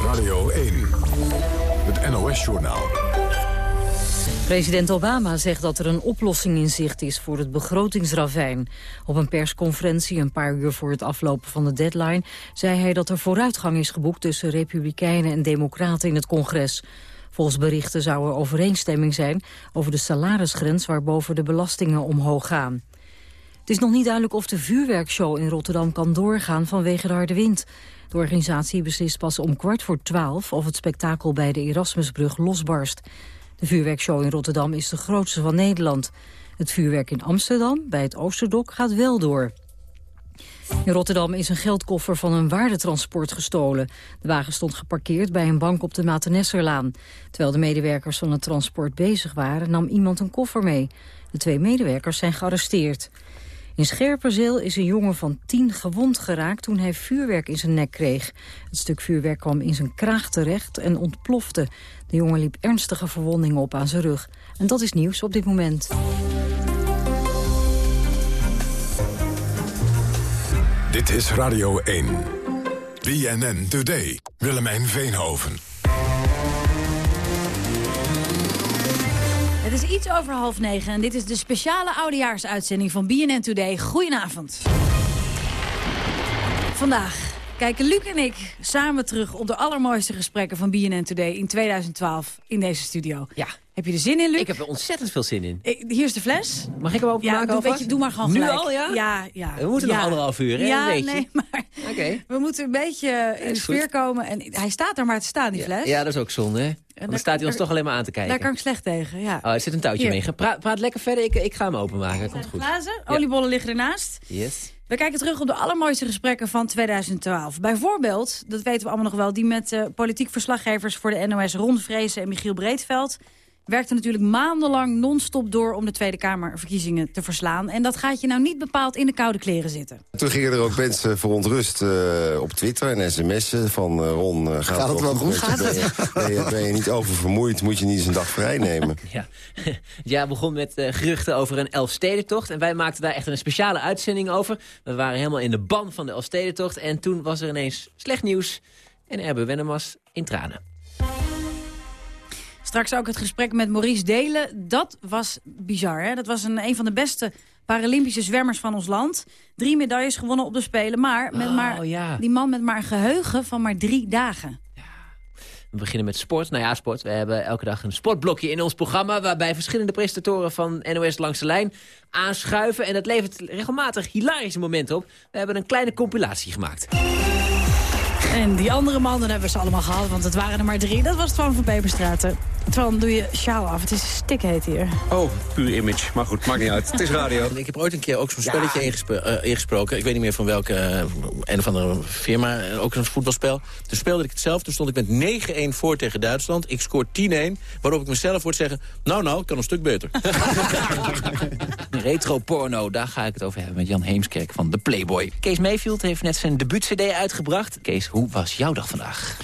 Radio 1, het NOS-journaal. President Obama zegt dat er een oplossing in zicht is voor het begrotingsravijn. Op een persconferentie een paar uur voor het aflopen van de deadline... zei hij dat er vooruitgang is geboekt tussen republikeinen en democraten in het congres. Volgens berichten zou er overeenstemming zijn over de salarisgrens waarboven de belastingen omhoog gaan. Het is nog niet duidelijk of de vuurwerkshow in Rotterdam kan doorgaan vanwege de harde wind. De organisatie beslist pas om kwart voor twaalf of het spektakel bij de Erasmusbrug losbarst. De vuurwerkshow in Rotterdam is de grootste van Nederland. Het vuurwerk in Amsterdam, bij het Oosterdok, gaat wel door. In Rotterdam is een geldkoffer van een waardetransport gestolen. De wagen stond geparkeerd bij een bank op de Matenesserlaan. Terwijl de medewerkers van het transport bezig waren, nam iemand een koffer mee. De twee medewerkers zijn gearresteerd. In Scherpenzeel is een jongen van tien gewond geraakt toen hij vuurwerk in zijn nek kreeg. Het stuk vuurwerk kwam in zijn kraag terecht en ontplofte. De jongen liep ernstige verwondingen op aan zijn rug. En dat is nieuws op dit moment. Dit is Radio 1. BNN Today. Willemijn Veenhoven. Het is iets over half negen en dit is de speciale oudejaarsuitzending van BNN Today. Goedenavond. Vandaag kijken Luc en ik samen terug op de allermooiste gesprekken van BNN Today in 2012 in deze studio. Ja. Heb je er zin in, Luc? Ik heb er ontzettend veel zin in. Ik- hier is de fles. Mag ik hem openmaken Ja, doe, alvast? weet je, doe maar gewoon Nu gelijk. al, ja? Ja, ja. We moeten nog ja. anderhalf uur, hè? Ja, nee, maar Oké. we moeten een beetje in de sfeer komen. En hij staat er maar te staan, die fles. Ja, dat is ook zonde, hè? Dan daar- staat hij ons toch alleen maar aan te kijken. Daar kan ik slecht tegen, ja. Oh, er zit een touwtje Hier. mee. Praat, praat lekker verder, ik, ik ga hem openmaken. Komt goed. Glazen, oliebollen liggen ernaast. Yes. We kijken terug op de allermooiste gesprekken van 2012. Bijvoorbeeld, dat weten we allemaal nog wel... die met eh, politiek verslaggevers voor de NOS Ron Vrezen en Michiel Breedveld... werkte natuurlijk maandenlang non-stop door... om de Tweede Kamerverkiezingen te verslaan. En dat gaat je nou niet bepaald in de koude kleren zitten. Toen gingen er ook mensen verontrust eh, op Twitter en sms'en van eh, Ron, eh, gaat, Gaat het wel goed? Gaat ben, je, ben, je, ben je niet oververmoeid? Moet je niet eens een dag vrij nemen? Ja. ja, begon met geruchten over een Elfstedentocht. En wij maakten daar echt een speciale uitzending over. We waren helemaal in de ban van de Elfstedentocht. En toen was er ineens slecht nieuws. En Erbe Wennemars in tranen. Straks ook het gesprek met Maurice Delen. Dat was bizar, hè? Dat was een, een van de beste Paralympische zwemmers van ons land. Drie medailles gewonnen op de Spelen. Maar, met Oh, maar ja. die man met maar een geheugen van maar drie dagen. We beginnen met sport. Nou ja, sport. We hebben elke dag een sportblokje in ons programma... waarbij verschillende presentatoren van NOS Langs de Lijn aanschuiven. En dat levert regelmatig hilarische momenten op. We hebben een kleine compilatie gemaakt. En die andere man, dat hebben we ze allemaal gehad, want het waren er maar drie. Dat was Twan van Peperstraten. Twan, doe je sjaal af. Het is stikheet hier. Oh, puur image. Maar goed, maakt niet uit. Het is radio. Ik heb ooit een keer ook zo'n spelletje eh, ingesproken. Ik weet niet meer van welke, eh, een of andere firma. eh, Ook een voetbalspel. Toen speelde ik het zelf. Toen stond ik met 9-1 voor tegen Duitsland. Ik scoor 10-1. Waarop ik mezelf hoorde zeggen... Nou, nou, ik kan een stuk beter. Retro porno, daar ga ik het over hebben met Jan Heemskerk van The Playboy. Kees Mayfield heeft net zijn debuut-cd uitgebracht. Kees, hoe was jouw dag vandaag?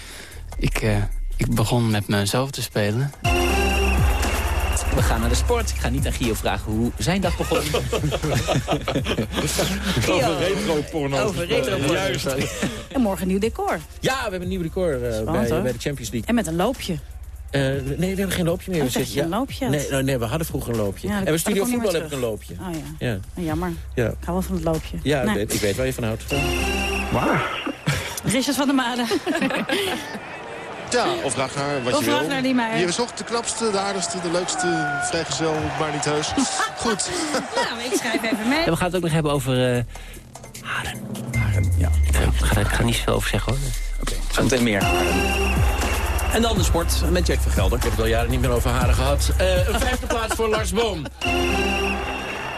Ik, eh, ik begon met mezelf te spelen. We gaan naar de sport. Ik ga niet aan Gio vragen hoe zijn dag begon. Over retro-porno. Over retro-porno. Juist. En morgen een nieuw decor. Ja, we hebben een nieuw record eh, bij, hoor. bij de Champions League. En met een loopje. Eh, nee, we hebben geen loopje meer. Oh, We zitten- je een loopje? Nee, nou, nee, we hadden vroeger een loopje. Ja, en bij dat Studio Voetbal meer heb ik een loopje. Oh ja. Ja, Oh, jammer. ja. Ik hou wel van het loopje. ja ik, Nou, weet, ik weet waar je van houdt. Richard van der Made. Ja, of Ragnar, wat Of je wil. Ragnar Niemeyer. Je zocht de knapste, de aardigste, de leukste, vrijgezel, maar niet heus. Goed. nou, ik schrijf even mee. En we gaan het ook nog hebben over... eh haren. ja. Ik ga, ik ga er niet zoveel over zeggen hoor. Oké, zometeen meer. En dan de sport met Jack van Gelder. Ik heb het al jaren niet meer over haren gehad. Eh, een vijfde plaats voor Lars Boom.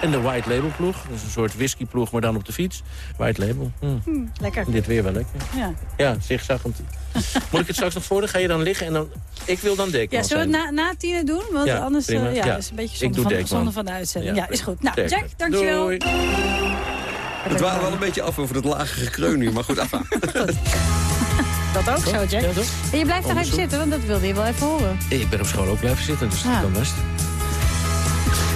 En de White Label ploeg. Dat is een soort whiskyploeg, maar dan op de fiets. White Label. Hm. Hm, lekker. Dit weer wel lekker. Ja. Ja, zigzaggend. Moet ik het straks nog voor? Ga je dan liggen en dan... Ik wil dan dekman Ja, zullen we het na, na tienen doen? Want Ja, anders prima. eh, ja, Ja. is een beetje Ik zonde doe van, Dekman. zonde van de uitzending. Ja, Ja, is goed. Nou. Jack, dankjewel. Doei. Het waren wel een beetje af over het lage gekreun nu, maar goed, af. Dat ook zo, Jack. En je blijft daar even zitten, want dat wilde je wel even horen. Ik ben op school ook blijven zitten, dus Ja. dat kan best.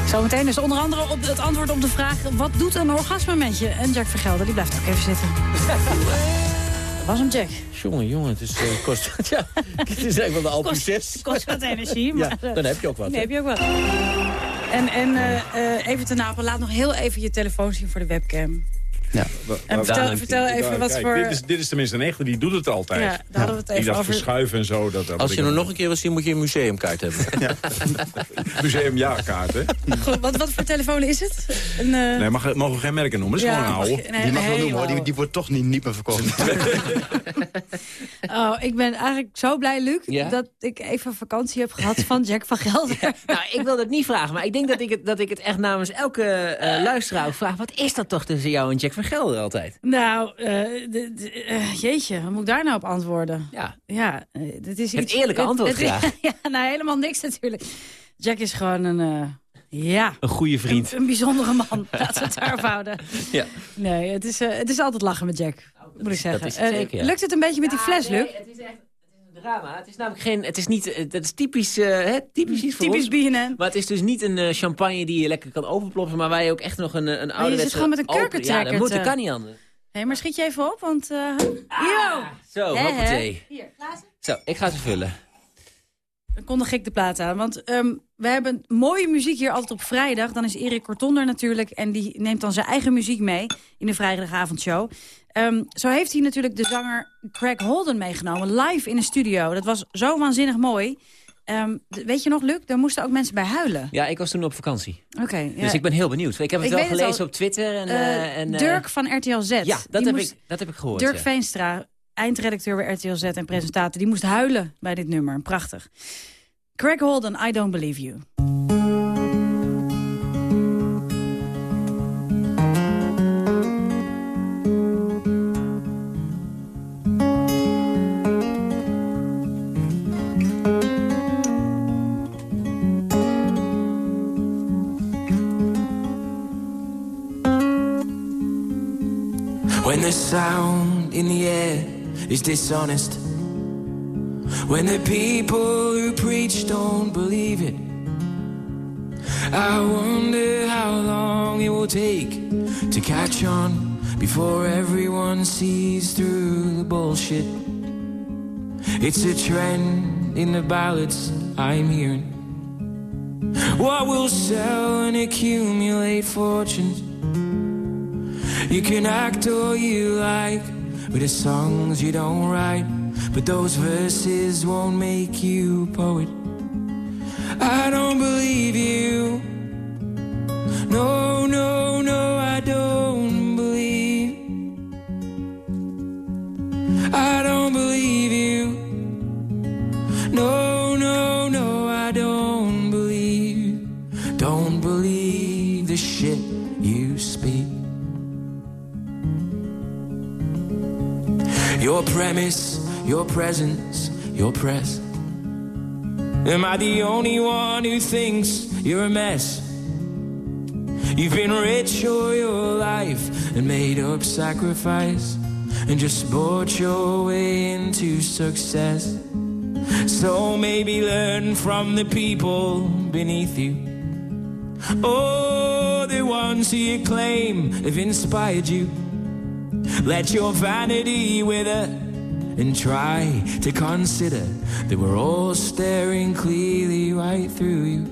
Zometeen dus onder andere op het antwoord op de vraag... wat doet een orgasme met je? En Jack Vergelder, die blijft ook even zitten. Dat was hem, Jack. Jongen, jongen, het is, eh, kost... ja, het is eigenlijk wel de Kost, 6. kost wat energie, Ja, maar... eh, dan heb je ook wat. Hè? heb je ook wel. En, en eh, even te napen, laat nog heel even je telefoon zien voor de webcam. Ja, En vertel, vertel even wat Kijk, voor... Dit is, dit is tenminste een echte, die doet het altijd. Ja, daar hadden we het Die even dat over. verschuiven en zo. Dat, dat Als je hem nog een keer wil zien, moet je een museumkaart hebben. Museumjaarkaart, hè? Goed, wat, wat voor telefoon is het? Een, eh, Nee, mag, mogen we geen merken noemen. Dat is Ja, gewoon een mag oude. je- nee, Die mag wel noemen, hoor. Die- Die wordt toch niet, niet meer verkocht. Oh, ik ben eigenlijk zo blij, Luc, Ja? dat ik even vakantie heb gehad van Jack van Gelder. Nou, ik wil dat niet vragen, maar ik denk dat ik het, dat ik het echt namens elke eh, luisteraar vraag. Wat is dat toch tussen jou en Jack van Gelder altijd? Nou, eh, de- de- eh, jeetje, wat moet ik daar nou op antwoorden? Ja. Ja, eh, dit is Het iets... eerlijke het- antwoord het- graag. ja, nou, helemaal niks natuurlijk. Jack is gewoon een, eh, Ja. Een goede vriend. Een, een bijzondere man. Laten we het daarop houden. Ja. Nee, het is, eh, het is altijd lachen met Jack. Moet ik zeggen. is het zeker, ja. Lukt het een beetje met die fles, Luc? het is echt drama. Het is namelijk geen... Het is niet... eh, Dat is typisch... eh, hè, typisch iets voor Typisch ons. BNN. Maar het is dus niet een eh, champagne die je lekker kan overploppen... maar waar je ook echt nog een, een ouderwetse... zit gewoon met een kurkentrekker Ja, dat moet, dat kan niet anders. Hé, maar schiet je even op, want... eh yo! Zo, hè? hoppatee. Hier, glazen. Zo, ik ga ze vullen. Dan kondig ik de plaat aan. Want ehm, we hebben mooie muziek hier altijd op vrijdag. Dan is Erik Kortonder natuurlijk. En die neemt dan zijn eigen muziek mee in de vrijdagavondshow. Ehm, zo heeft hij natuurlijk de zanger Craig Holden meegenomen. Live in een studio. Dat was zo waanzinnig mooi. Ehm, weet je nog, Luc? Daar moesten ook mensen bij huilen. Ja, ik was toen op vakantie. Oké. ja. Dus ik ben heel benieuwd. Ik heb het Ik wel het gelezen op Twitter. En, Eh, eh, en, eh, Dirk van RTL Z. Ja, dat heb, moest- ik, dat heb ik gehoord. Dirk ja. Veenstra, eindredacteur bij RTL Z en presentator... die moest huilen bij dit nummer. Prachtig. Craig Holden, I Don't Believe You. The sound in the air is dishonest. When the people who preach don't believe it. I wonder how long it will take to catch on before everyone sees through the bullshit. It's a trend in the ballads I'm hearing. What will sell and accumulate fortunes? You can act all you like with the songs you don't write, but those verses won't make you a poet. I don't believe you. No, no, Your premise, your presence, your press. Am I the only one who thinks you're a mess? You've been rich all your life and made up sacrifice and just bought your way into success. So maybe learn from the people beneath you. Oh, the ones who you claim have inspired you. Let your vanity wither and try to consider that we're all staring clearly right through you.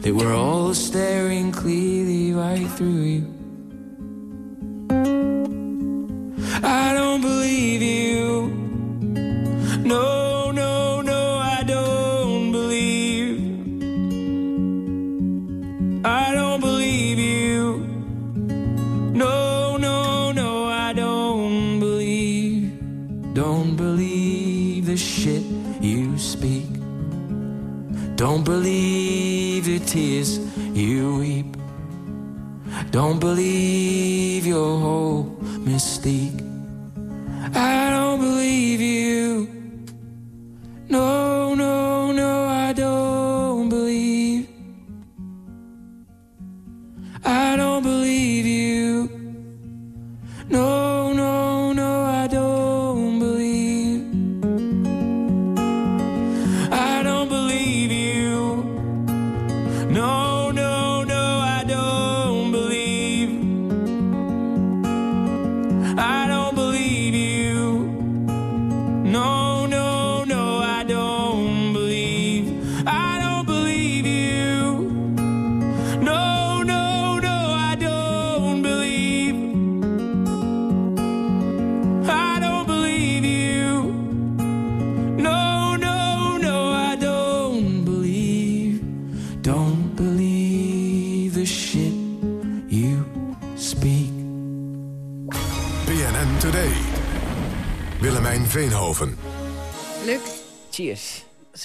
That we're all staring clearly right through you. I don't believe you. No, Don't believe the tears you weep. Don't believe your whole mystique. I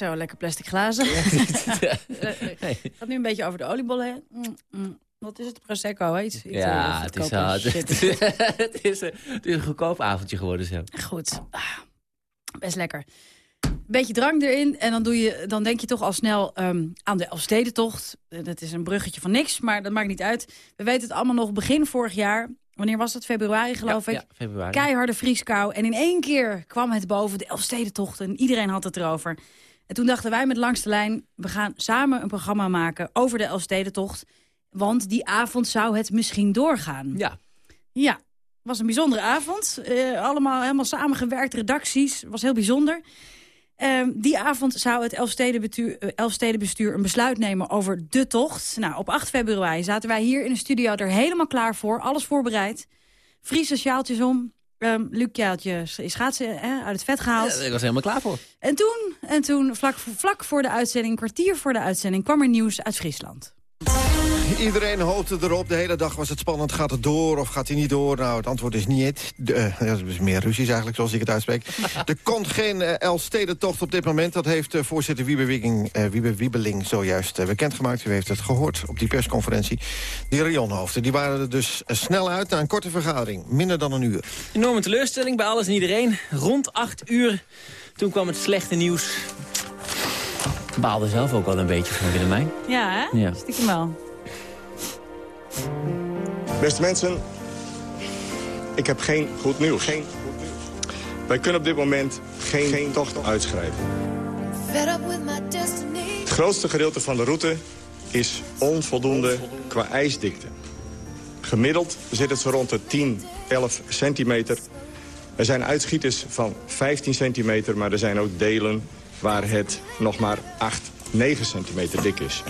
Zo, lekker plastic glazen. Eh, eh, gaat nu een beetje over de oliebollen heen. Mm, mm. Wat is het? Prosecco, hè? Iets, iets, Ja, eh, het is, het, is, een- het is een goedkoop avondje geworden zo. Goed. Ah, Best lekker. Beetje drank erin en dan, doe je, dan denk je toch al snel ehm, aan de Elfstedentocht. Eh, Dat is een bruggetje van niks, maar dat maakt niet uit. We weten het allemaal nog begin vorig jaar. Wanneer was het? Februari geloof ik. Ja, februari. Keiharde vrieskou. En in één keer kwam het boven de Elfstedentocht en iedereen had het erover. En toen dachten wij met Langs de Lijn... we gaan samen een programma maken over de Elfstedentocht. Want die avond zou het misschien doorgaan. Ja. Ja, was een bijzondere avond. Eh, allemaal helemaal samengewerkt, redacties. was heel bijzonder. Ehm, die avond zou het Elfstedenbestuur, eh, Elfstedenbestuur een besluit nemen over de tocht. Nou, op 8 februari zaten wij hier in de studio er helemaal klaar voor. Alles voorbereid. Friese sjaaltjes om. Ehm Luc Jaaltje is schaatsen hè, uit het vet gehaald. Ja, ik was helemaal klaar voor. En toen, en toen vlak, voor- vlak voor de uitzending, kwartier voor de uitzending... kwam er nieuws uit Friesland. Iedereen hoopte erop. De hele dag was het spannend. Gaat het door of gaat hij niet door? Nou, het antwoord is niet. De, eh, dat is meer Russisch eigenlijk, zoals ik het uitspreek. er komt geen eh, Elfstedentocht op dit moment. Dat heeft eh, voorzitter Wiebe, Wieking, eh, Wiebe Wiebeling zojuist bekendgemaakt. U heeft het gehoord op die persconferentie. Die rionhoofden die waren er dus snel uit na een korte vergadering. Minder dan een uur. Enorme teleurstelling bij alles en iedereen. Rond 8 uur, toen kwam het slechte nieuws. Ik baalde zelf ook wel een beetje van Willemijn. Ja, hè? Ja. Stiekem wel. Beste mensen, ik heb geen goed nieuws. Geen goed nieuws. Wij kunnen op dit moment geen, geen tocht uitschrijven. Het grootste gedeelte van de route is onvoldoende qua ijsdikte. Gemiddeld zit het zo rond de 10, 11 centimeter. Er zijn uitschieters van 15 centimeter, maar er zijn ook delen waar het nog maar 8, 9 centimeter dik is.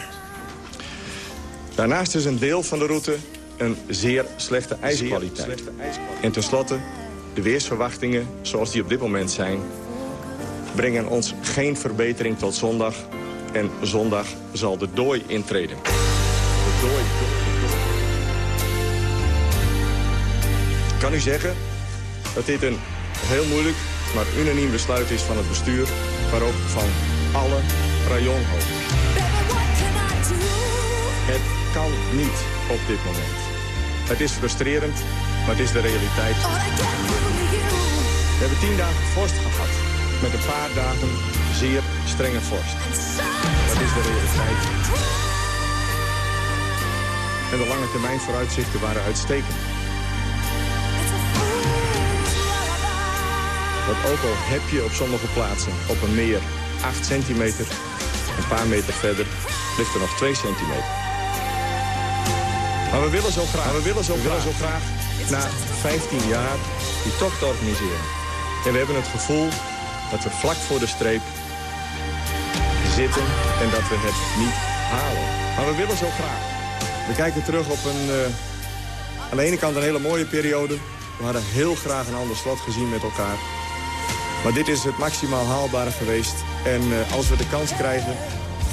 Daarnaast is een deel van de route een zeer slechte ijskwaliteit. En tenslotte, de weersverwachtingen zoals die op dit moment zijn... brengen ons geen verbetering tot zondag. En zondag zal de dooi intreden. De dooi. Ik kan u zeggen dat dit een heel moeilijk, maar unaniem besluit is van het bestuur... maar ook van alle rayonhoofden. Het kan niet op dit moment. Het is frustrerend, maar het is de realiteit. We hebben tien dagen vorst gehad. Met een paar dagen zeer strenge vorst. Dat is de realiteit. En de lange termijn vooruitzichten waren uitstekend. Want ook al heb je op sommige plaatsen op een meer 8 centimeter... een paar meter verder ligt er nog 2 centimeter. Maar we willen zo graag, we willen zo, graag, zo graag na 15 jaar die tocht organiseren. En we hebben het gevoel dat we vlak voor de streep zitten en dat we het niet halen. Maar we willen zo graag. We kijken terug op een, eh, aan de ene kant een hele mooie periode. We hadden heel graag een ander slot gezien met elkaar. Maar dit is het maximaal haalbare geweest. En eh, als we de kans krijgen,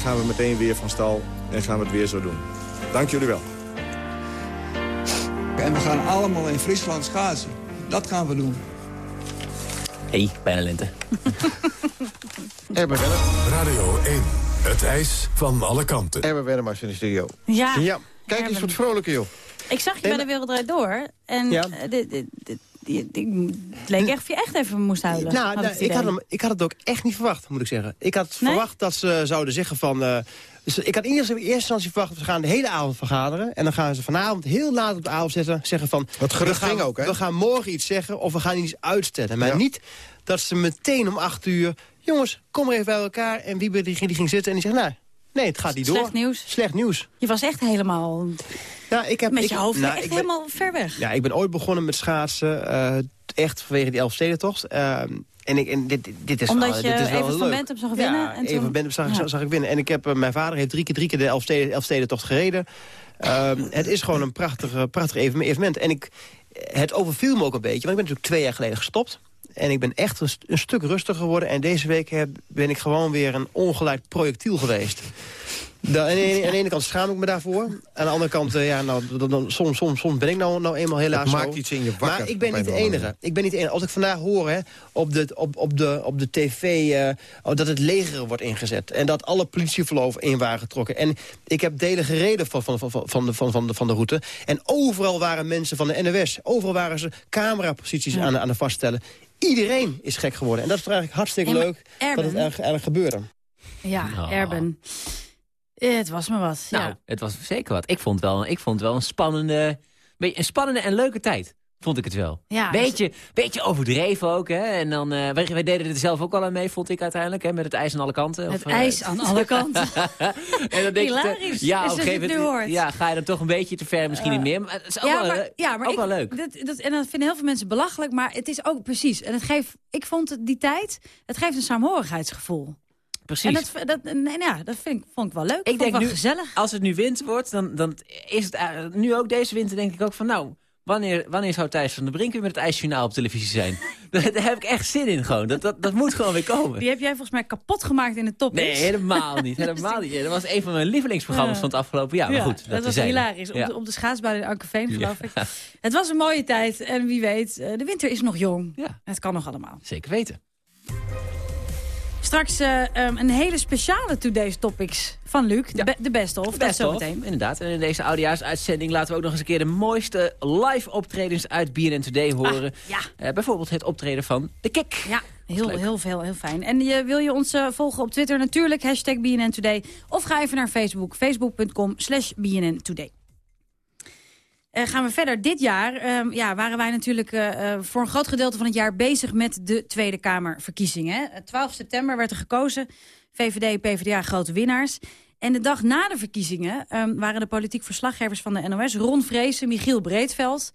gaan we meteen weer van stal en gaan we het weer zo doen. Dank jullie wel. En we gaan allemaal in Friesland schaatsen. Dat gaan we doen. Hé, hey, bijna lente. Erben. Radio 1. Het ijs van alle kanten. Erben Wennemars in de studio. Ja. Ja, kijk eens wat vrolijker, joh. Ik zag je bij de Wereld Draait Door. En Ja. eh, dit- dit- dit- dit- dit- het leek echt of je echt even moest huilen. Nou, had nou, ik, had hem, ik had het ook echt niet verwacht, moet ik zeggen. Ik had Nee? verwacht dat ze zouden zeggen van... eh, dus ik had in eerste, in eerste instantie verwacht, we gaan de hele avond vergaderen. En dan gaan ze vanavond heel laat op de avond zetten, zeggen van... Dat gerucht we gaan, ging ook, hè? We gaan morgen iets zeggen of we gaan iets uitstellen. Maar Ja. niet dat ze meteen om acht uur... Jongens, kom maar even bij elkaar. En Wiebe die, ging- die ging zitten en die zegt... Nou, nee, het gaat niet door. Slecht nieuws. Slecht nieuws. Je was echt helemaal Ja, ik heb, met ik, je hoofd nou, echt ik ben- helemaal ver weg. Ja, ik ben ooit begonnen met schaatsen. eh, echt vanwege die Elfstedentocht. Uh, en ik, en dit, dit- is Omdat wel, je dit is wel even leuk. Bentum zag winnen Ja, en even toen- Bentum zag, Ja. zag ik winnen. En ik heb, eh, mijn vader heeft drie keer, drie keer de Elfsteden, Elfstedentocht gereden. Ehm, het is gewoon een prachtig, prachtig even- evenement. En ik, het overviel me ook een beetje. Want ik ben natuurlijk twee jaar geleden gestopt. En ik ben echt een, st- een stuk rustiger geworden. En deze week heb, ben ik gewoon weer een ongeleid projectiel geweest. Aan, de ene, aan de ene kant schaam ik me daarvoor. Aan de andere kant, eh, ja, nou, dan, soms, soms, soms ben ik nou, nou eenmaal helaas Het zo. maakt iets in je wakker Maar ik ben niet de andere enige. Ik ben niet de enige. Als ik vandaag hoor hè, op, de, op, op, de, op de tv eh, oh, dat het leger wordt ingezet. En dat alle politieverloven in waren getrokken. En ik heb delen gereden van, van, van, van, de, van, van, de, van de route. En overal waren mensen van de NOS. Overal waren ze cameraposities aan, aan het vaststellen. Iedereen is gek geworden. En dat is eigenlijk hartstikke leuk dat het eigenlijk, eigenlijk gebeurde. Ja, Oh. Erben. Eh, Het was me wat. Nou, ja. het was zeker wat. Ik vond wel, ik vond wel een spannende, een spannende en leuke tijd. Vond ik het wel. Ja, beetje, beetje overdreven ook. Hè? En dan, eh, wij, wij deden er zelf ook al aan mee, vond ik uiteindelijk. Hè? Met het ijs aan alle kanten. Het Of, eh, ijs aan alle kanten. en dan denk je, Hilarisch, ja, op een gegeven moment ja, ga je dan toch een beetje te ver misschien niet meer. Maar het is ook, ja, wel, maar, ja, maar ook ik, wel leuk. Dat, dat, en dat vinden heel veel mensen belachelijk, maar het is ook precies. En het geeft, ik vond het die tijd, het geeft een saamhorigheidsgevoel. Precies. En dat, dat, nee, ja, dat vind ik, vond ik wel leuk. Ik vond denk wel nu, gezellig. als het nu winter wordt, dan, dan is het eh, nu ook deze winter denk ik ook van nou... Wanneer, wanneer zou Thijs van der Brink weer met het ijsjournaal op televisie zijn? Daar, daar heb ik echt zin in gewoon. Dat, dat, dat moet gewoon weer komen. Die heb jij volgens mij kapot gemaakt in de top. Nee, helemaal niet. Helemaal niet. Dat was een van mijn lievelingsprogramma's Ja. van het afgelopen jaar. Maar goed, dat, dat was zijn. hilarisch. Op, Ja. de, op de schaatsbaan in Ankeveen, geloof Ja. ik. Het was een mooie tijd. En wie weet, eh, de winter is nog jong. Ja. Het kan nog allemaal. Zeker weten. Straks eh, ehm, een hele speciale Today's Topics van Luc. De, be- de best of. Dat Best zo meteen. inderdaad. En in deze oudejaarsuitzending laten we ook nog eens een keer de mooiste live optredens uit BNN Today horen. ja. Eh, bijvoorbeeld het optreden van De Kik. Ja, heel, heel veel, heel fijn. En je, wil je ons eh, volgen op Twitter natuurlijk, hashtag BNN Today. Of ga even naar Facebook, facebook.com slash BNN Today. Eh, gaan we verder. Dit jaar ehm, ja, waren wij natuurlijk eh, eh, voor een groot gedeelte van het jaar bezig met de Tweede Kamerverkiezingen. hè. 12 september werd er gekozen. VVD, PvdA grote winnaars. En de dag na de verkiezingen ehm, waren de politiek verslaggevers van de NOS... Ron Vreesen, Michiel Breedveld.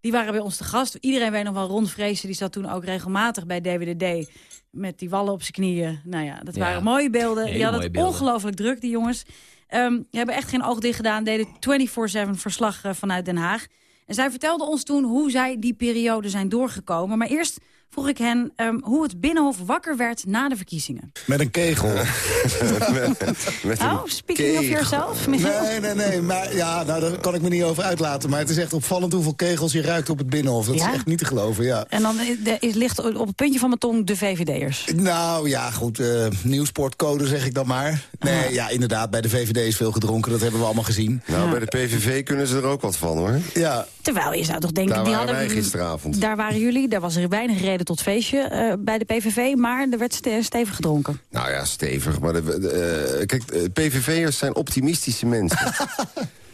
Die waren bij ons te gast. Iedereen weet nog wel, Ron Vreesen die zat toen ook regelmatig bij DWDD... met die wallen op zijn knieën. Nou ja, dat Ja, waren mooie beelden. Die hadden het ongelooflijk druk, die jongens. Die hebben echt geen oog dicht gedaan. Deden 24-7 verslag eh, vanuit Den Haag. En zij vertelden ons toen hoe zij die periode zijn doorgekomen. Maar eerst vroeg ik hen ehm, hoe het Binnenhof wakker werd na de verkiezingen. Met een kegel. Met Oh, speaking of yourself? Nee, nee, nee. Maar ja, nou, daar kan ik me niet over uitlaten. Maar het is echt opvallend hoeveel kegels je ruikt op het Binnenhof. Dat Ja? is echt niet te geloven, ja. En dan is, de- is, ligt op het puntje van mijn tong de VVD'ers. Nou ja, goed. eh nieuwsportcode zeg ik dan maar. Nee, ja, inderdaad. Bij de VVD is veel gedronken. Dat hebben we allemaal gezien. Nou, bij de PVV kunnen ze er ook wat van, hoor. Ja. Terwijl je zou toch denken... Daar die waren hadden, wij gisteravond. Daar waren jullie, daar was er weinig reden tot feestje eh, bij de PVV... maar er werd ste- stevig gedronken. Nou ja, stevig. Maar de, de, eh, kijk, eh, PVV'ers zijn optimistische mensen.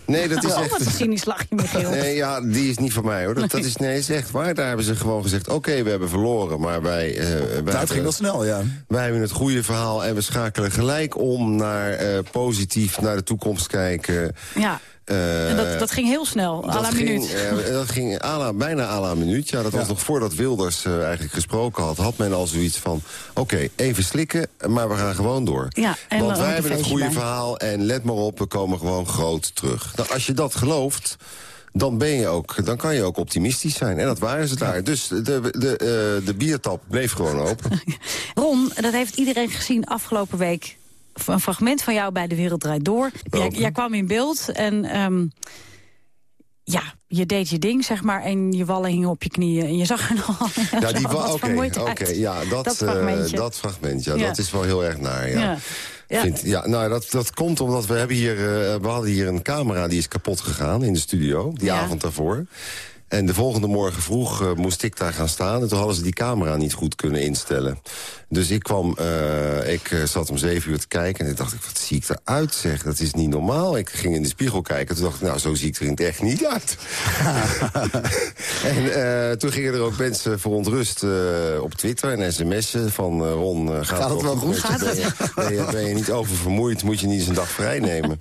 Nee, dat is Oh, echt... wat een cynisch lachje, Michiel. Nee, ja, die is niet van mij, hoor. Dat, dat is, nee, is echt waar. Daar hebben ze gewoon gezegd, oké, we hebben verloren, maar wij... eh, wij hebben- ging wel snel, ja. Wij hebben het goede verhaal en we schakelen gelijk om naar eh, positief naar de toekomst kijken. Ja, Eh, en dat, dat ging heel snel, à la dat ging, minuut. eh, dat ging la- bijna à la minuut. Ja, dat was nog voordat Wilders eh, eigenlijk gesproken had. Had men al zoiets van, oké, even slikken, maar we gaan gewoon door. Ja, Want wij hebben een het goede bij. verhaal en let maar op, we komen gewoon groot terug. Nou, als je dat gelooft, dan, ben je ook, dan kan je ook optimistisch zijn. En dat waren ze daar. Dus de, de, de biertap bleef gewoon open. Ron, dat heeft iedereen gezien afgelopen week. Een fragment van jou bij De Wereld Draait Door. Jij, jij kwam in beeld en... ehm, ja, je deed je ding, zeg maar, en je wallen hingen op je knieën. En je zag er nogal Ja, die wat uit. ja, dat, Dat eh, dat fragment, ja, Ja. dat is wel heel erg naar, ja. Ja. Ja. Vindt- ja, nou, dat, dat komt omdat we hebben hier, eh, we hadden hier een camera die is kapot gegaan in de studio, die Ja. avond daarvoor. En de volgende morgen vroeg eh, moest ik daar gaan staan. En toen hadden ze die camera niet goed kunnen instellen. Dus ik kwam, eh, ik eh, zat om zeven uur te kijken. En ik dacht, ik, wat zie ik eruit zeg? Dat is niet normaal. Ik ging in de spiegel kijken. Toen dacht ik, nou, zo zie ik er in het echt niet uit. en toen gingen er ook mensen verontrust op Twitter en sms'en van... Ron, gaat, Gaat het wel goed? Gaat Ben je, ben, je, ben je niet oververmoeid? Moet je niet eens een dag vrij nemen?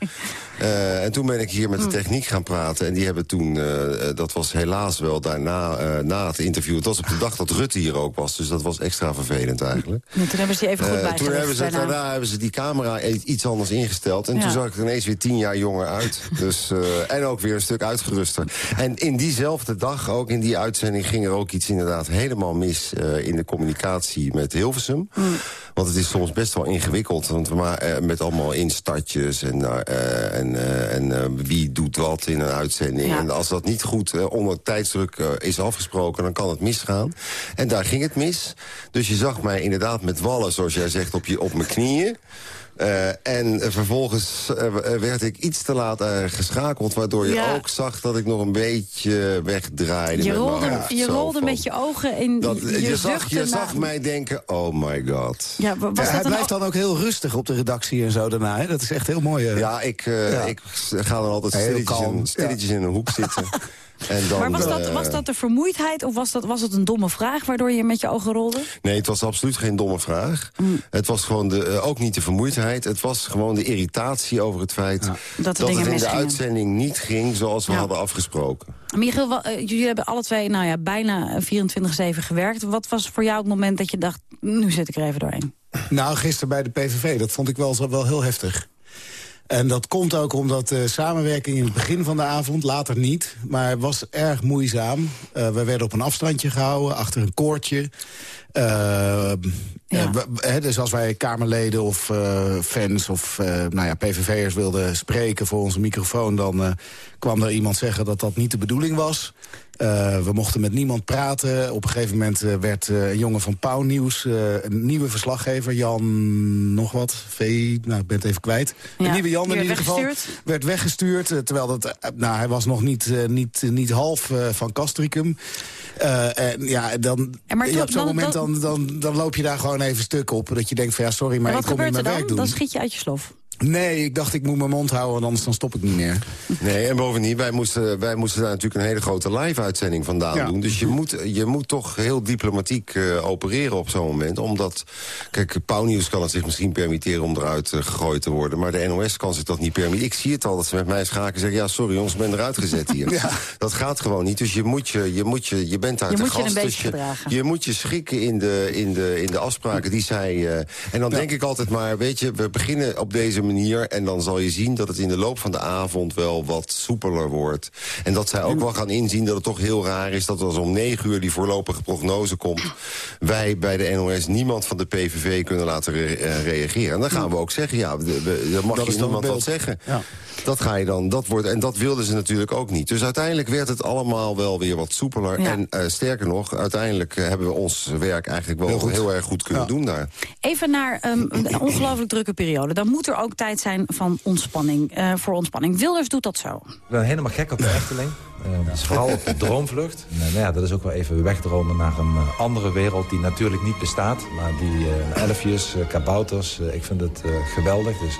Eh, en toen ben ik hier met de techniek gaan praten. En die hebben toen, eh, eh, dat was helaas wel daarna na het interview... het was op de dag dat Rutte hier ook was. Dus dat was extra vervelend eigenlijk. En toen hebben ze die even goed bijgelegd. toen hebben ze, daarna. daarna hebben ze die camera i- iets anders ingesteld. En Ja. toen zag ik er ineens weer tien jaar jonger uit. Dus, en ook weer een stuk uitgeruster. En in diezelfde dag, ook in die uitzending... ging er ook iets inderdaad helemaal mis in de communicatie met Hilversum. Mm. Want het is soms best wel ingewikkeld. Want we maar, met allemaal instartjes en, eh, en, eh, en eh, wie doet wat in een uitzending. Ja. En als dat niet goed onder tijdsdruk eh, is afgesproken, dan kan het misgaan. En daar ging het mis. Dus je zag mij inderdaad met wallen, zoals jij zegt, op, je, op mijn knieën. Eh, en vervolgens eh, werd ik iets te laat eh, geschakeld... waardoor je Ja. ook zag dat ik nog een beetje wegdraaide Je met rolde, hoofd. je rolde van- met je ogen en Dat, je, je, zag, zuchtte je zag mij denken, oh my god. Ja, wa- was dat hij blijft dan ook heel rustig op de redactie en zo daarna. Hè? Dat is echt heel mooi. Ja, ik, eh, Ja. ik ga dan altijd stilletjes, in, stilletjes in een hoek zitten. En dan, maar was dat, eh, was dat de vermoeidheid of was, dat, was het een domme vraag... waardoor je met je ogen rolde? Nee, het was absoluut geen domme vraag. Mm. Het was gewoon de, eh, ook niet de vermoeidheid. Het was gewoon de irritatie over het feit... Dat het dingen in de uitzending niet ging zoals we Ja. hadden afgesproken. Michiel, eh, jullie hebben alle twee nou ja, bijna 24-7 gewerkt. Wat was voor jou het moment dat je dacht... nu zit ik er even doorheen? Nou, gisteren bij de PVV, dat vond ik wel, zo- wel heel heftig. En dat komt ook omdat de samenwerking in het begin van de avond, later niet... maar was erg moeizaam. Eh, we werden op een afstandje gehouden, achter een koordje. Eh, eh, hè, dus als wij Kamerleden of eh, fans of eh, nou ja, PVV'ers wilden spreken voor onze microfoon... dan eh, kwam er iemand zeggen dat dat niet de bedoeling was... Eh, we mochten met niemand praten. Op een gegeven moment eh, werd eh, een jongen van Pauw Nieuws... een nieuwe verslaggever, Jan nog wat, V, nou, ik ben het even kwijt. Ja, een nieuwe Jan in ieder geval. Werd weggestuurd, terwijl dat, nou, hij was nog niet, niet, niet half van Castricum. En ja, dan, En maar ja, op zo'n moment dan, dan, dan loop je daar gewoon even stuk op. Dat je denkt van ja, sorry, maar ik kom er mijn werk doen. Dan schiet je uit je slof. Nee, ik dacht ik moet mijn mond houden, anders dan stop ik niet meer. Nee, en bovendien, wij moesten, wij moesten daar natuurlijk een hele grote live-uitzending vandaan Ja. doen. Dus je moet, je moet toch heel diplomatiek eh, opereren op zo'n moment. Omdat, kijk, Pauwnieuws kan het zich misschien permitteren om eruit eh, gegooid te worden. Maar de NOS kan zich dat niet permitteren. Ik zie het al, dat ze met mij schaken en zeggen... ja, sorry jongens, ik ben eruit gezet hier. Dat gaat gewoon niet. Dus je, moet je, je, moet je, je bent daar Je te moet je gast. een dus beetje gedragen. je moet je schikken in de, in de, in de afspraken die zij... eh, en dan denk ik altijd maar, weet je, we beginnen op deze manier... en dan zal je zien dat het in de loop van de avond wel wat soepeler wordt. En dat zij ook wel gaan inzien dat het toch heel raar is... dat als om negen uur die voorlopige prognose komt... wij bij de NOS niemand van de PVV kunnen laten re- eh, reageren. En dan gaan we ook zeggen, ja, dan mag Dat je niemand wat zeggen. Ja. Dat ga je dan, dat wordt, en dat wilden ze natuurlijk ook niet. Dus uiteindelijk werd het allemaal wel weer wat soepeler. Ja. En eh, sterker nog, uiteindelijk eh, hebben we ons werk eigenlijk wel Heel erg goed kunnen Ja. doen daar. Even naar ehm, een ongelooflijk drukke periode. Dan moet er ook tijd zijn van ontspanning, eh, voor ontspanning. Wilders doet dat zo. Ik ben helemaal gek op de Efteling. Eh, dus vooral op de droomvlucht. En, nou ja, dat is ook wel even wegdromen naar een eh, andere wereld die natuurlijk niet bestaat. Maar die eh, elfjes, kabouters, ik vind het eh, geweldig. Dus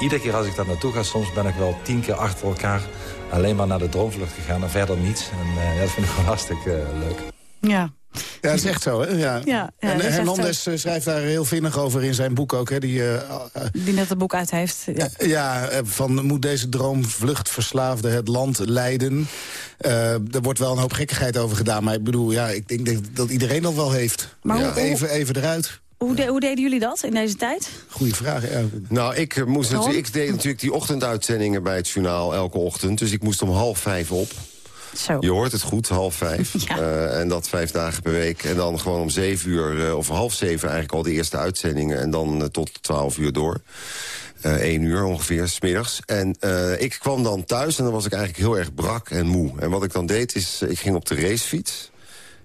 iedere keer als ik daar naartoe ga, soms ben ik wel tien keer achter elkaar... alleen maar naar de droomvlucht gegaan en verder niets. En eh, ja, dat vind ik gewoon hartstikke leuk. Ja. Ja, dat is echt zo, hè? Ja. Ja, ja, en Hernandez eh, schrijft daar heel vinnig over in zijn boek ook. Hè? Die, eh, eh, Die net het boek uit heeft. Ja. ja, van moet deze droomvluchtverslaafde het land leiden? Eh, er wordt wel een hoop gekkigheid over gedaan. Maar ik bedoel, ja, ik denk dat- dat iedereen dat wel heeft. Maar Ja, hoe- even, even eruit. Hoe, de- hoe deden jullie dat in deze tijd? Goeie vraag. Ja. Nou, ik, moest natuurlijk, ik deed natuurlijk die ochtenduitzendingen bij het journaal elke ochtend. Dus ik moest om half vijf op. Zo. Je hoort het goed, half vijf. Eh, en dat vijf dagen per week. En dan gewoon om zeven uur, eh, of half zeven eigenlijk al de eerste uitzendingen. En dan eh, tot twaalf uur door. Één uur ongeveer, smiddags. En ik kwam dan thuis en dan was ik eigenlijk heel erg brak en moe. En wat ik dan deed is, ik ging op de racefiets.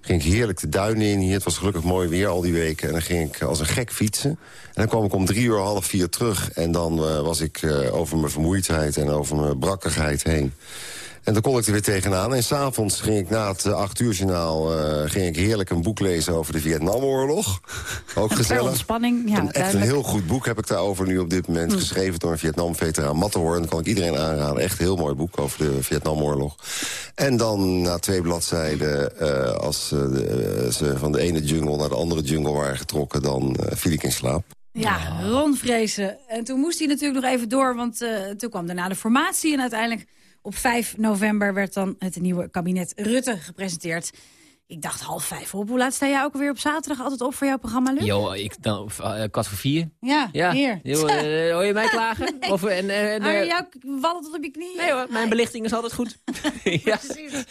Ging ik heerlijk de duinen in hier. Het was gelukkig mooi weer al die weken. En dan ging ik als een gek fietsen. En dan kwam ik om drie uur, half vier terug. En dan was ik over mijn vermoeidheid en over mijn brakkigheid heen. En dan kon ik er weer tegenaan. En s'avonds ging ik na het eh, acht uur journaal... eh, ging ik heerlijk een boek lezen over de Vietnamoorlog. Ook gezellig. ontspanning, ja, een, echt een heel goed boek heb ik daarover nu op dit moment. Hm. Geschreven door een Vietnam-veteraan Matterhorn. Dat kan ik iedereen aanraden. Echt een heel mooi boek over de Vietnamoorlog. En dan na twee bladzijden... eh, als ze van de ene jungle naar de andere jungle waren getrokken... dan viel ik in slaap. Ja, Ron Vrezen. En toen moest hij natuurlijk nog even door, want eh, toen kwam daarna de formatie. En uiteindelijk op 5 november werd dan het nieuwe kabinet Rutte gepresenteerd. Ik dacht half vijf op. Hoe laat sta jij ook weer op zaterdag altijd op voor jouw programma, Luc? Jo, ik dan uh, kwart voor vier. Ja, Ja, hier. Jo, eh, hoor je mij klagen? Of, en, en, eh, jou wallen tot op je knieën? nee hoor, mijn belichting is altijd goed. ja. Precies.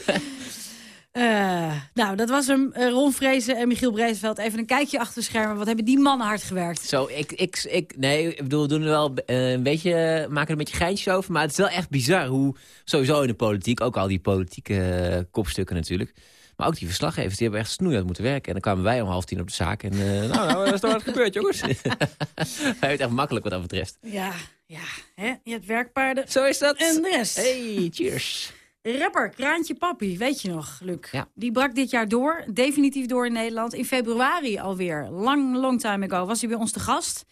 Eh, nou, dat was hem. Eh, Ron Vrezen en Michiel Breedveld. Even een kijkje achter de schermen. Wat hebben die mannen hard gewerkt? Zo, ik, ik, ik, nee, ik bedoel, we doen er wel eh, een beetje, maken er een beetje geintjes over. Maar het is wel echt bizar hoe, sowieso in de politiek, ook al die politieke kopstukken natuurlijk. Maar ook die verslaggevers, die hebben echt snoeihard moeten werken. En dan kwamen wij om half tien op de zaak. En nou, nou, dat is toch wat gebeurd, jongens. Hij heeft echt makkelijk wat dat betreft. Ja, ja. Hè? Je hebt werkpaarden. Zo is dat. En de rest. Hey, cheers. Rapper Kraantje Papi, weet je nog, Luc? Die brak dit jaar door, definitief door in Nederland. In februari alweer, lang, long time ago, was hij bij ons te gast.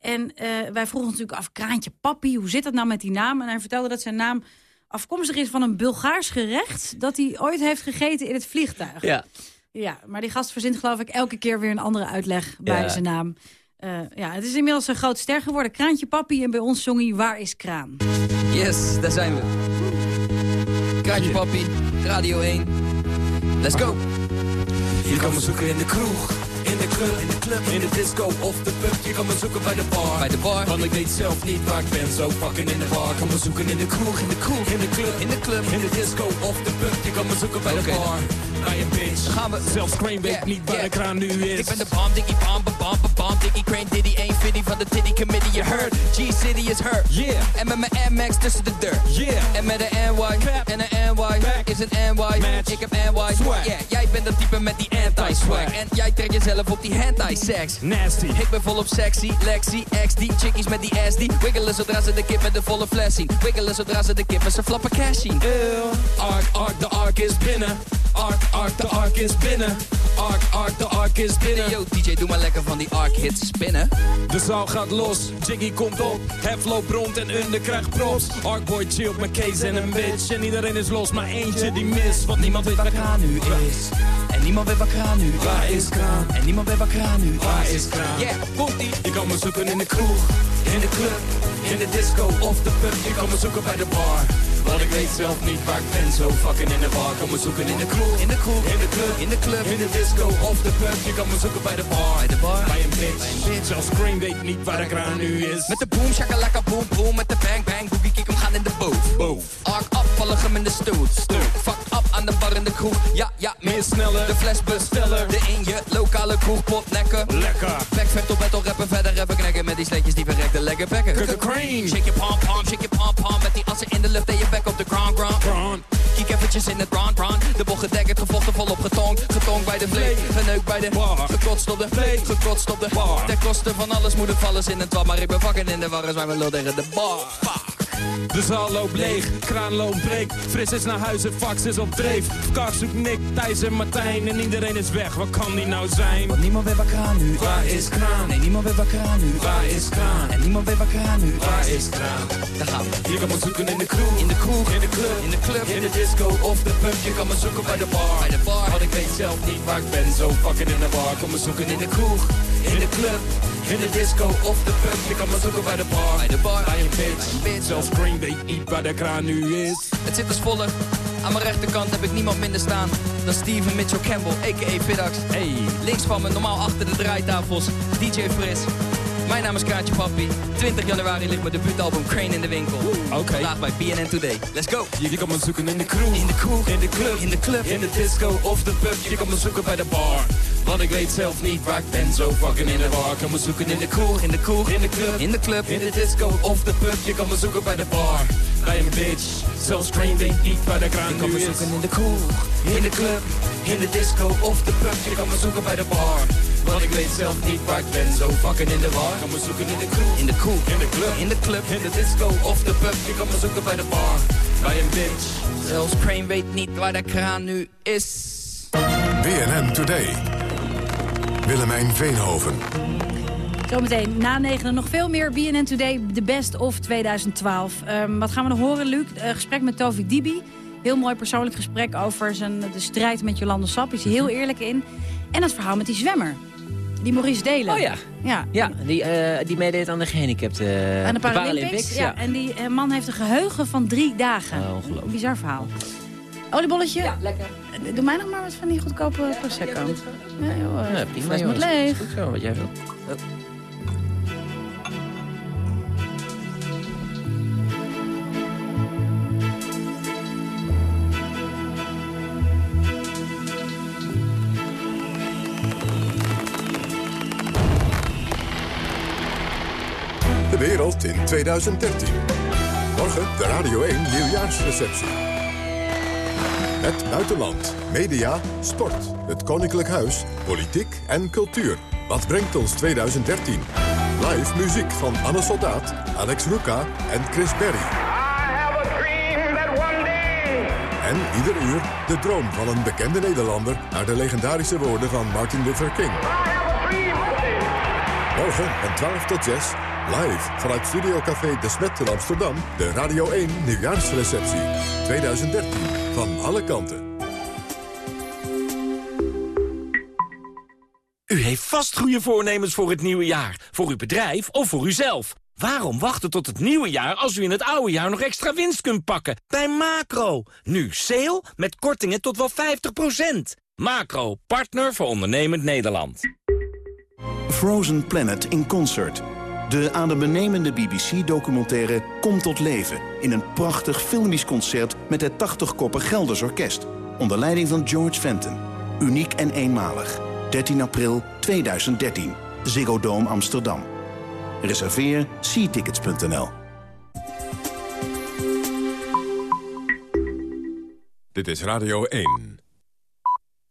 En eh, wij vroegen natuurlijk af, Kraantje Papi, hoe zit dat nou met die naam? En hij vertelde dat zijn naam afkomstig is van een Bulgaars gerecht... dat hij ooit heeft gegeten in het vliegtuig. Ja. Ja, maar die gast verzint geloof ik elke keer weer een andere uitleg bij Ja. zijn naam. Eh, ja, het is inmiddels een groot ster geworden. Kraantje Papi en bij ons zong hij Waar is Kraan? Yes, daar zijn we. Kraantje Papi, Radio 1. Let's go. Kan me zoeken in de kroeg, in de club, in de club, in de disco of de pub. Je kan me zoeken bij de bar, Bij de bar. Want ik weet zelf niet waar ik ben, zo fucking in de bar. Kan me zoeken in de kroeg, in de kroeg, in de club, In de club. in de disco of de pub. Je kan me zoeken bij de bar, bij een bitch. Gaan we. Zelfs Crane weet Yeah, niet waar yeah. de kraan nu is. Ik ben de bomb, diggy bomb, bomb, bomb, diggy crane, diddy, ain't fitty van de titty committee, je heard. G-City is hurt. Yeah. En met mijn MX tussen de deur. Yeah. En met een NY, Clap. en een NY, Back. is een NY. Match. Ik heb NY, Swag. yeah. Jij bent dat type met die anti-swag. Swag. En jij trekt jezelf op die hentai-sex. Nasty. Ik ben volop sexy, Lexi, XD, chickies met die SD. Wiggelen zodra ze de kip met de volle fles zien. Wiggelen zodra ze de kip met zijn flappen cash zien. Eeuw. Ark, ark, de ark is binnen. Ark, ark, de ark is binnen. Ark, ark, de ark is binnen. Yo, DJ, doe maar lekker van die arc hits spinnen. De zaal gaat los, Jiggy komt op. Hef loopt rond en Under krijgt props. Arkboy chillt met Kees en een bitch. En iedereen is los, maar eentje die mis. Want niemand weet waar kraan nu is. En niemand weet waar kraan nu is. Waar is kraan? En niemand weet waar kraan nu is. Waar is kraan? Yeah, komt ie. Je kan me zoeken in de kroeg, in de club, in de disco of de pub. Je kan me zoeken bij de bar. Want ik weet zelf niet waar ik ben, zo fucking in de bar. Kan me zoeken in de kroeg, In de kroeg, in de club, in de club. in de disco of de pub. Je kan me zoeken bij de bar. Bij bar. Een bitch. Zelfs Scream weet niet waar de kraan nu is. Met de boom, shakalaka boom boom. Met de bang bang, boogie in de boot. Boom. Ark up, vallen hem in de stoot. Stoot. Fuck up aan de bar in de kroeg. Ja, ja, Meer sneller. De fles bestellen. De in je lokale kroegpot nekken. Lekker. Backfect op battle rappen, verder rappen knekken met die sleetjes die verrekte lekker bekken. Kukke crane. Shake your pom pom, shake your pom pom. Met die assen in de lucht en je bek op de ground ground. Kiek eventjes in het brand brand. De bocht gedekkerd, gevochten volop getongd. Getongd bij de vlees, geneukt bij de Bar. Gekotst op de vlees, gekotst op de Bar. Ten koste van alles moet het vallen in het twab. Maar ik ben fucking in de war, is mijn lul tegen de bar. De zaal loopt leeg, kraanloon breekt. Fris is naar huis en fax is op dreef. Kak zoekt Nick, Thijs en Martijn. En iedereen is weg, wat kan die nou zijn? Want niemand weet waar kraan nu. Waar is kraan? Nee, niemand weet waar kraan nu. Waar is kraan? En niemand weet waar kraan nu. Waar is kraan? Daar gaan we. Je kan me zoeken in de kroeg, In de kroeg, in de club, in de club, in de disco of de pub. Je kan me zoeken bij de bar, Bij de bar. Want ik weet zelf niet waar ik ben, zo fucking in de bar. Kan me zoeken in de kroeg, in de club, in de disco of de pub. Je kan me zoeken bij de bar, Bij de bar. bij een bitch. Zelfs Green weet niet waar de kraan nu is. Het zit als volgt. Aan mijn rechterkant heb ik niemand minder staan dan Steven Mitchell Campbell, a.k.a. Vidax. Hey. Links van me, normaal achter de draaitafels, DJ Fris. Mijn naam is Kaatje Papi. 20 januari ligt mijn debuutalbum Crane in de winkel. Oké. Vandaag bij BNN Today. Let's go! Je kan me zoeken in de kroeg, In de kroeg, in de club, in de club, in de disco of de pub. Je kan me zoeken bij de bar, want ik weet zelf niet waar ik ben. Zo fucking in de bar. Kan me zoeken in de kroeg, in de kroeg, in de club, in de club, in de disco of de pub. Je kan me zoeken bij de bar, bij een bitch. Zelfs Crane weet niet waar de kraan Je kan me zoeken in de kroeg, In de club, in de disco of de pub. Je kan me zoeken bij de bar, want ik weet zelf niet waar ik ben. Zo fucking in de war. Kan me zoeken in de kroeg, in de kroeg, in de club, in de club, in de disco of de pub. Je kan me zoeken bij de bar, bij een bitch. Zelfs Crane weet niet waar de kraan nu is. BNN Today. Willemijn Veenhoven. Zometeen na negenen nog veel meer BNN Today, de best of 2012. Ehm, wat gaan we nog horen, Luc? Eh, gesprek met Tovik Dibi. Heel mooi persoonlijk gesprek over zijn, de strijd met Jolande Sap. Is heel eerlijk in. En het verhaal met die zwemmer. Die Maurice Delen. Oh ja. Ja, Ja, die, eh, die meedeed aan de gehandicapten. eh, aan de Paralympics. ja. En die eh, man heeft een geheugen van drie dagen. Oh, ongelooflijk. Bizar verhaal. Oliebolletje? Ja, lekker. Doe mij nog maar wat van die goedkope Prosecco. Ja, joh, Ja, prima, joh. moet Dat is leeg. Goed zo, wat jij wil. Oh. De wereld in 2013. Morgen de Radio 1 nieuwjaarsreceptie. Het buitenland, media, sport, het koninklijk huis, politiek en cultuur. Wat brengt ons 2013? Live muziek van Anne Soldaat, Alex Luca en Chris Berry. En ieder uur de droom van een bekende Nederlander... naar de legendarische woorden van Martin Luther King. Morgen van 12 tot 6, live vanuit Studiocafé De Smet in Amsterdam... de Radio 1 Nieuwjaarsreceptie 2013. Van alle kanten. U heeft vast goede voornemens voor het nieuwe jaar. Voor uw bedrijf of voor uzelf. Waarom wachten tot het nieuwe jaar als u in het oude jaar nog extra winst kunt pakken? Bij Macro. Nu sale met kortingen tot wel 50%. Macro, partner voor ondernemend Nederland. Frozen Planet in Concert. De adembenemende BBC-documentaire komt tot leven... in een prachtig filmisch concert met het 80-koppig Gelders Orkest... onder leiding van George Fenton. Uniek en eenmalig. 13 april 2013. Ziggo Dome Amsterdam. Reserveer seatickets.nl. Dit is Radio 1.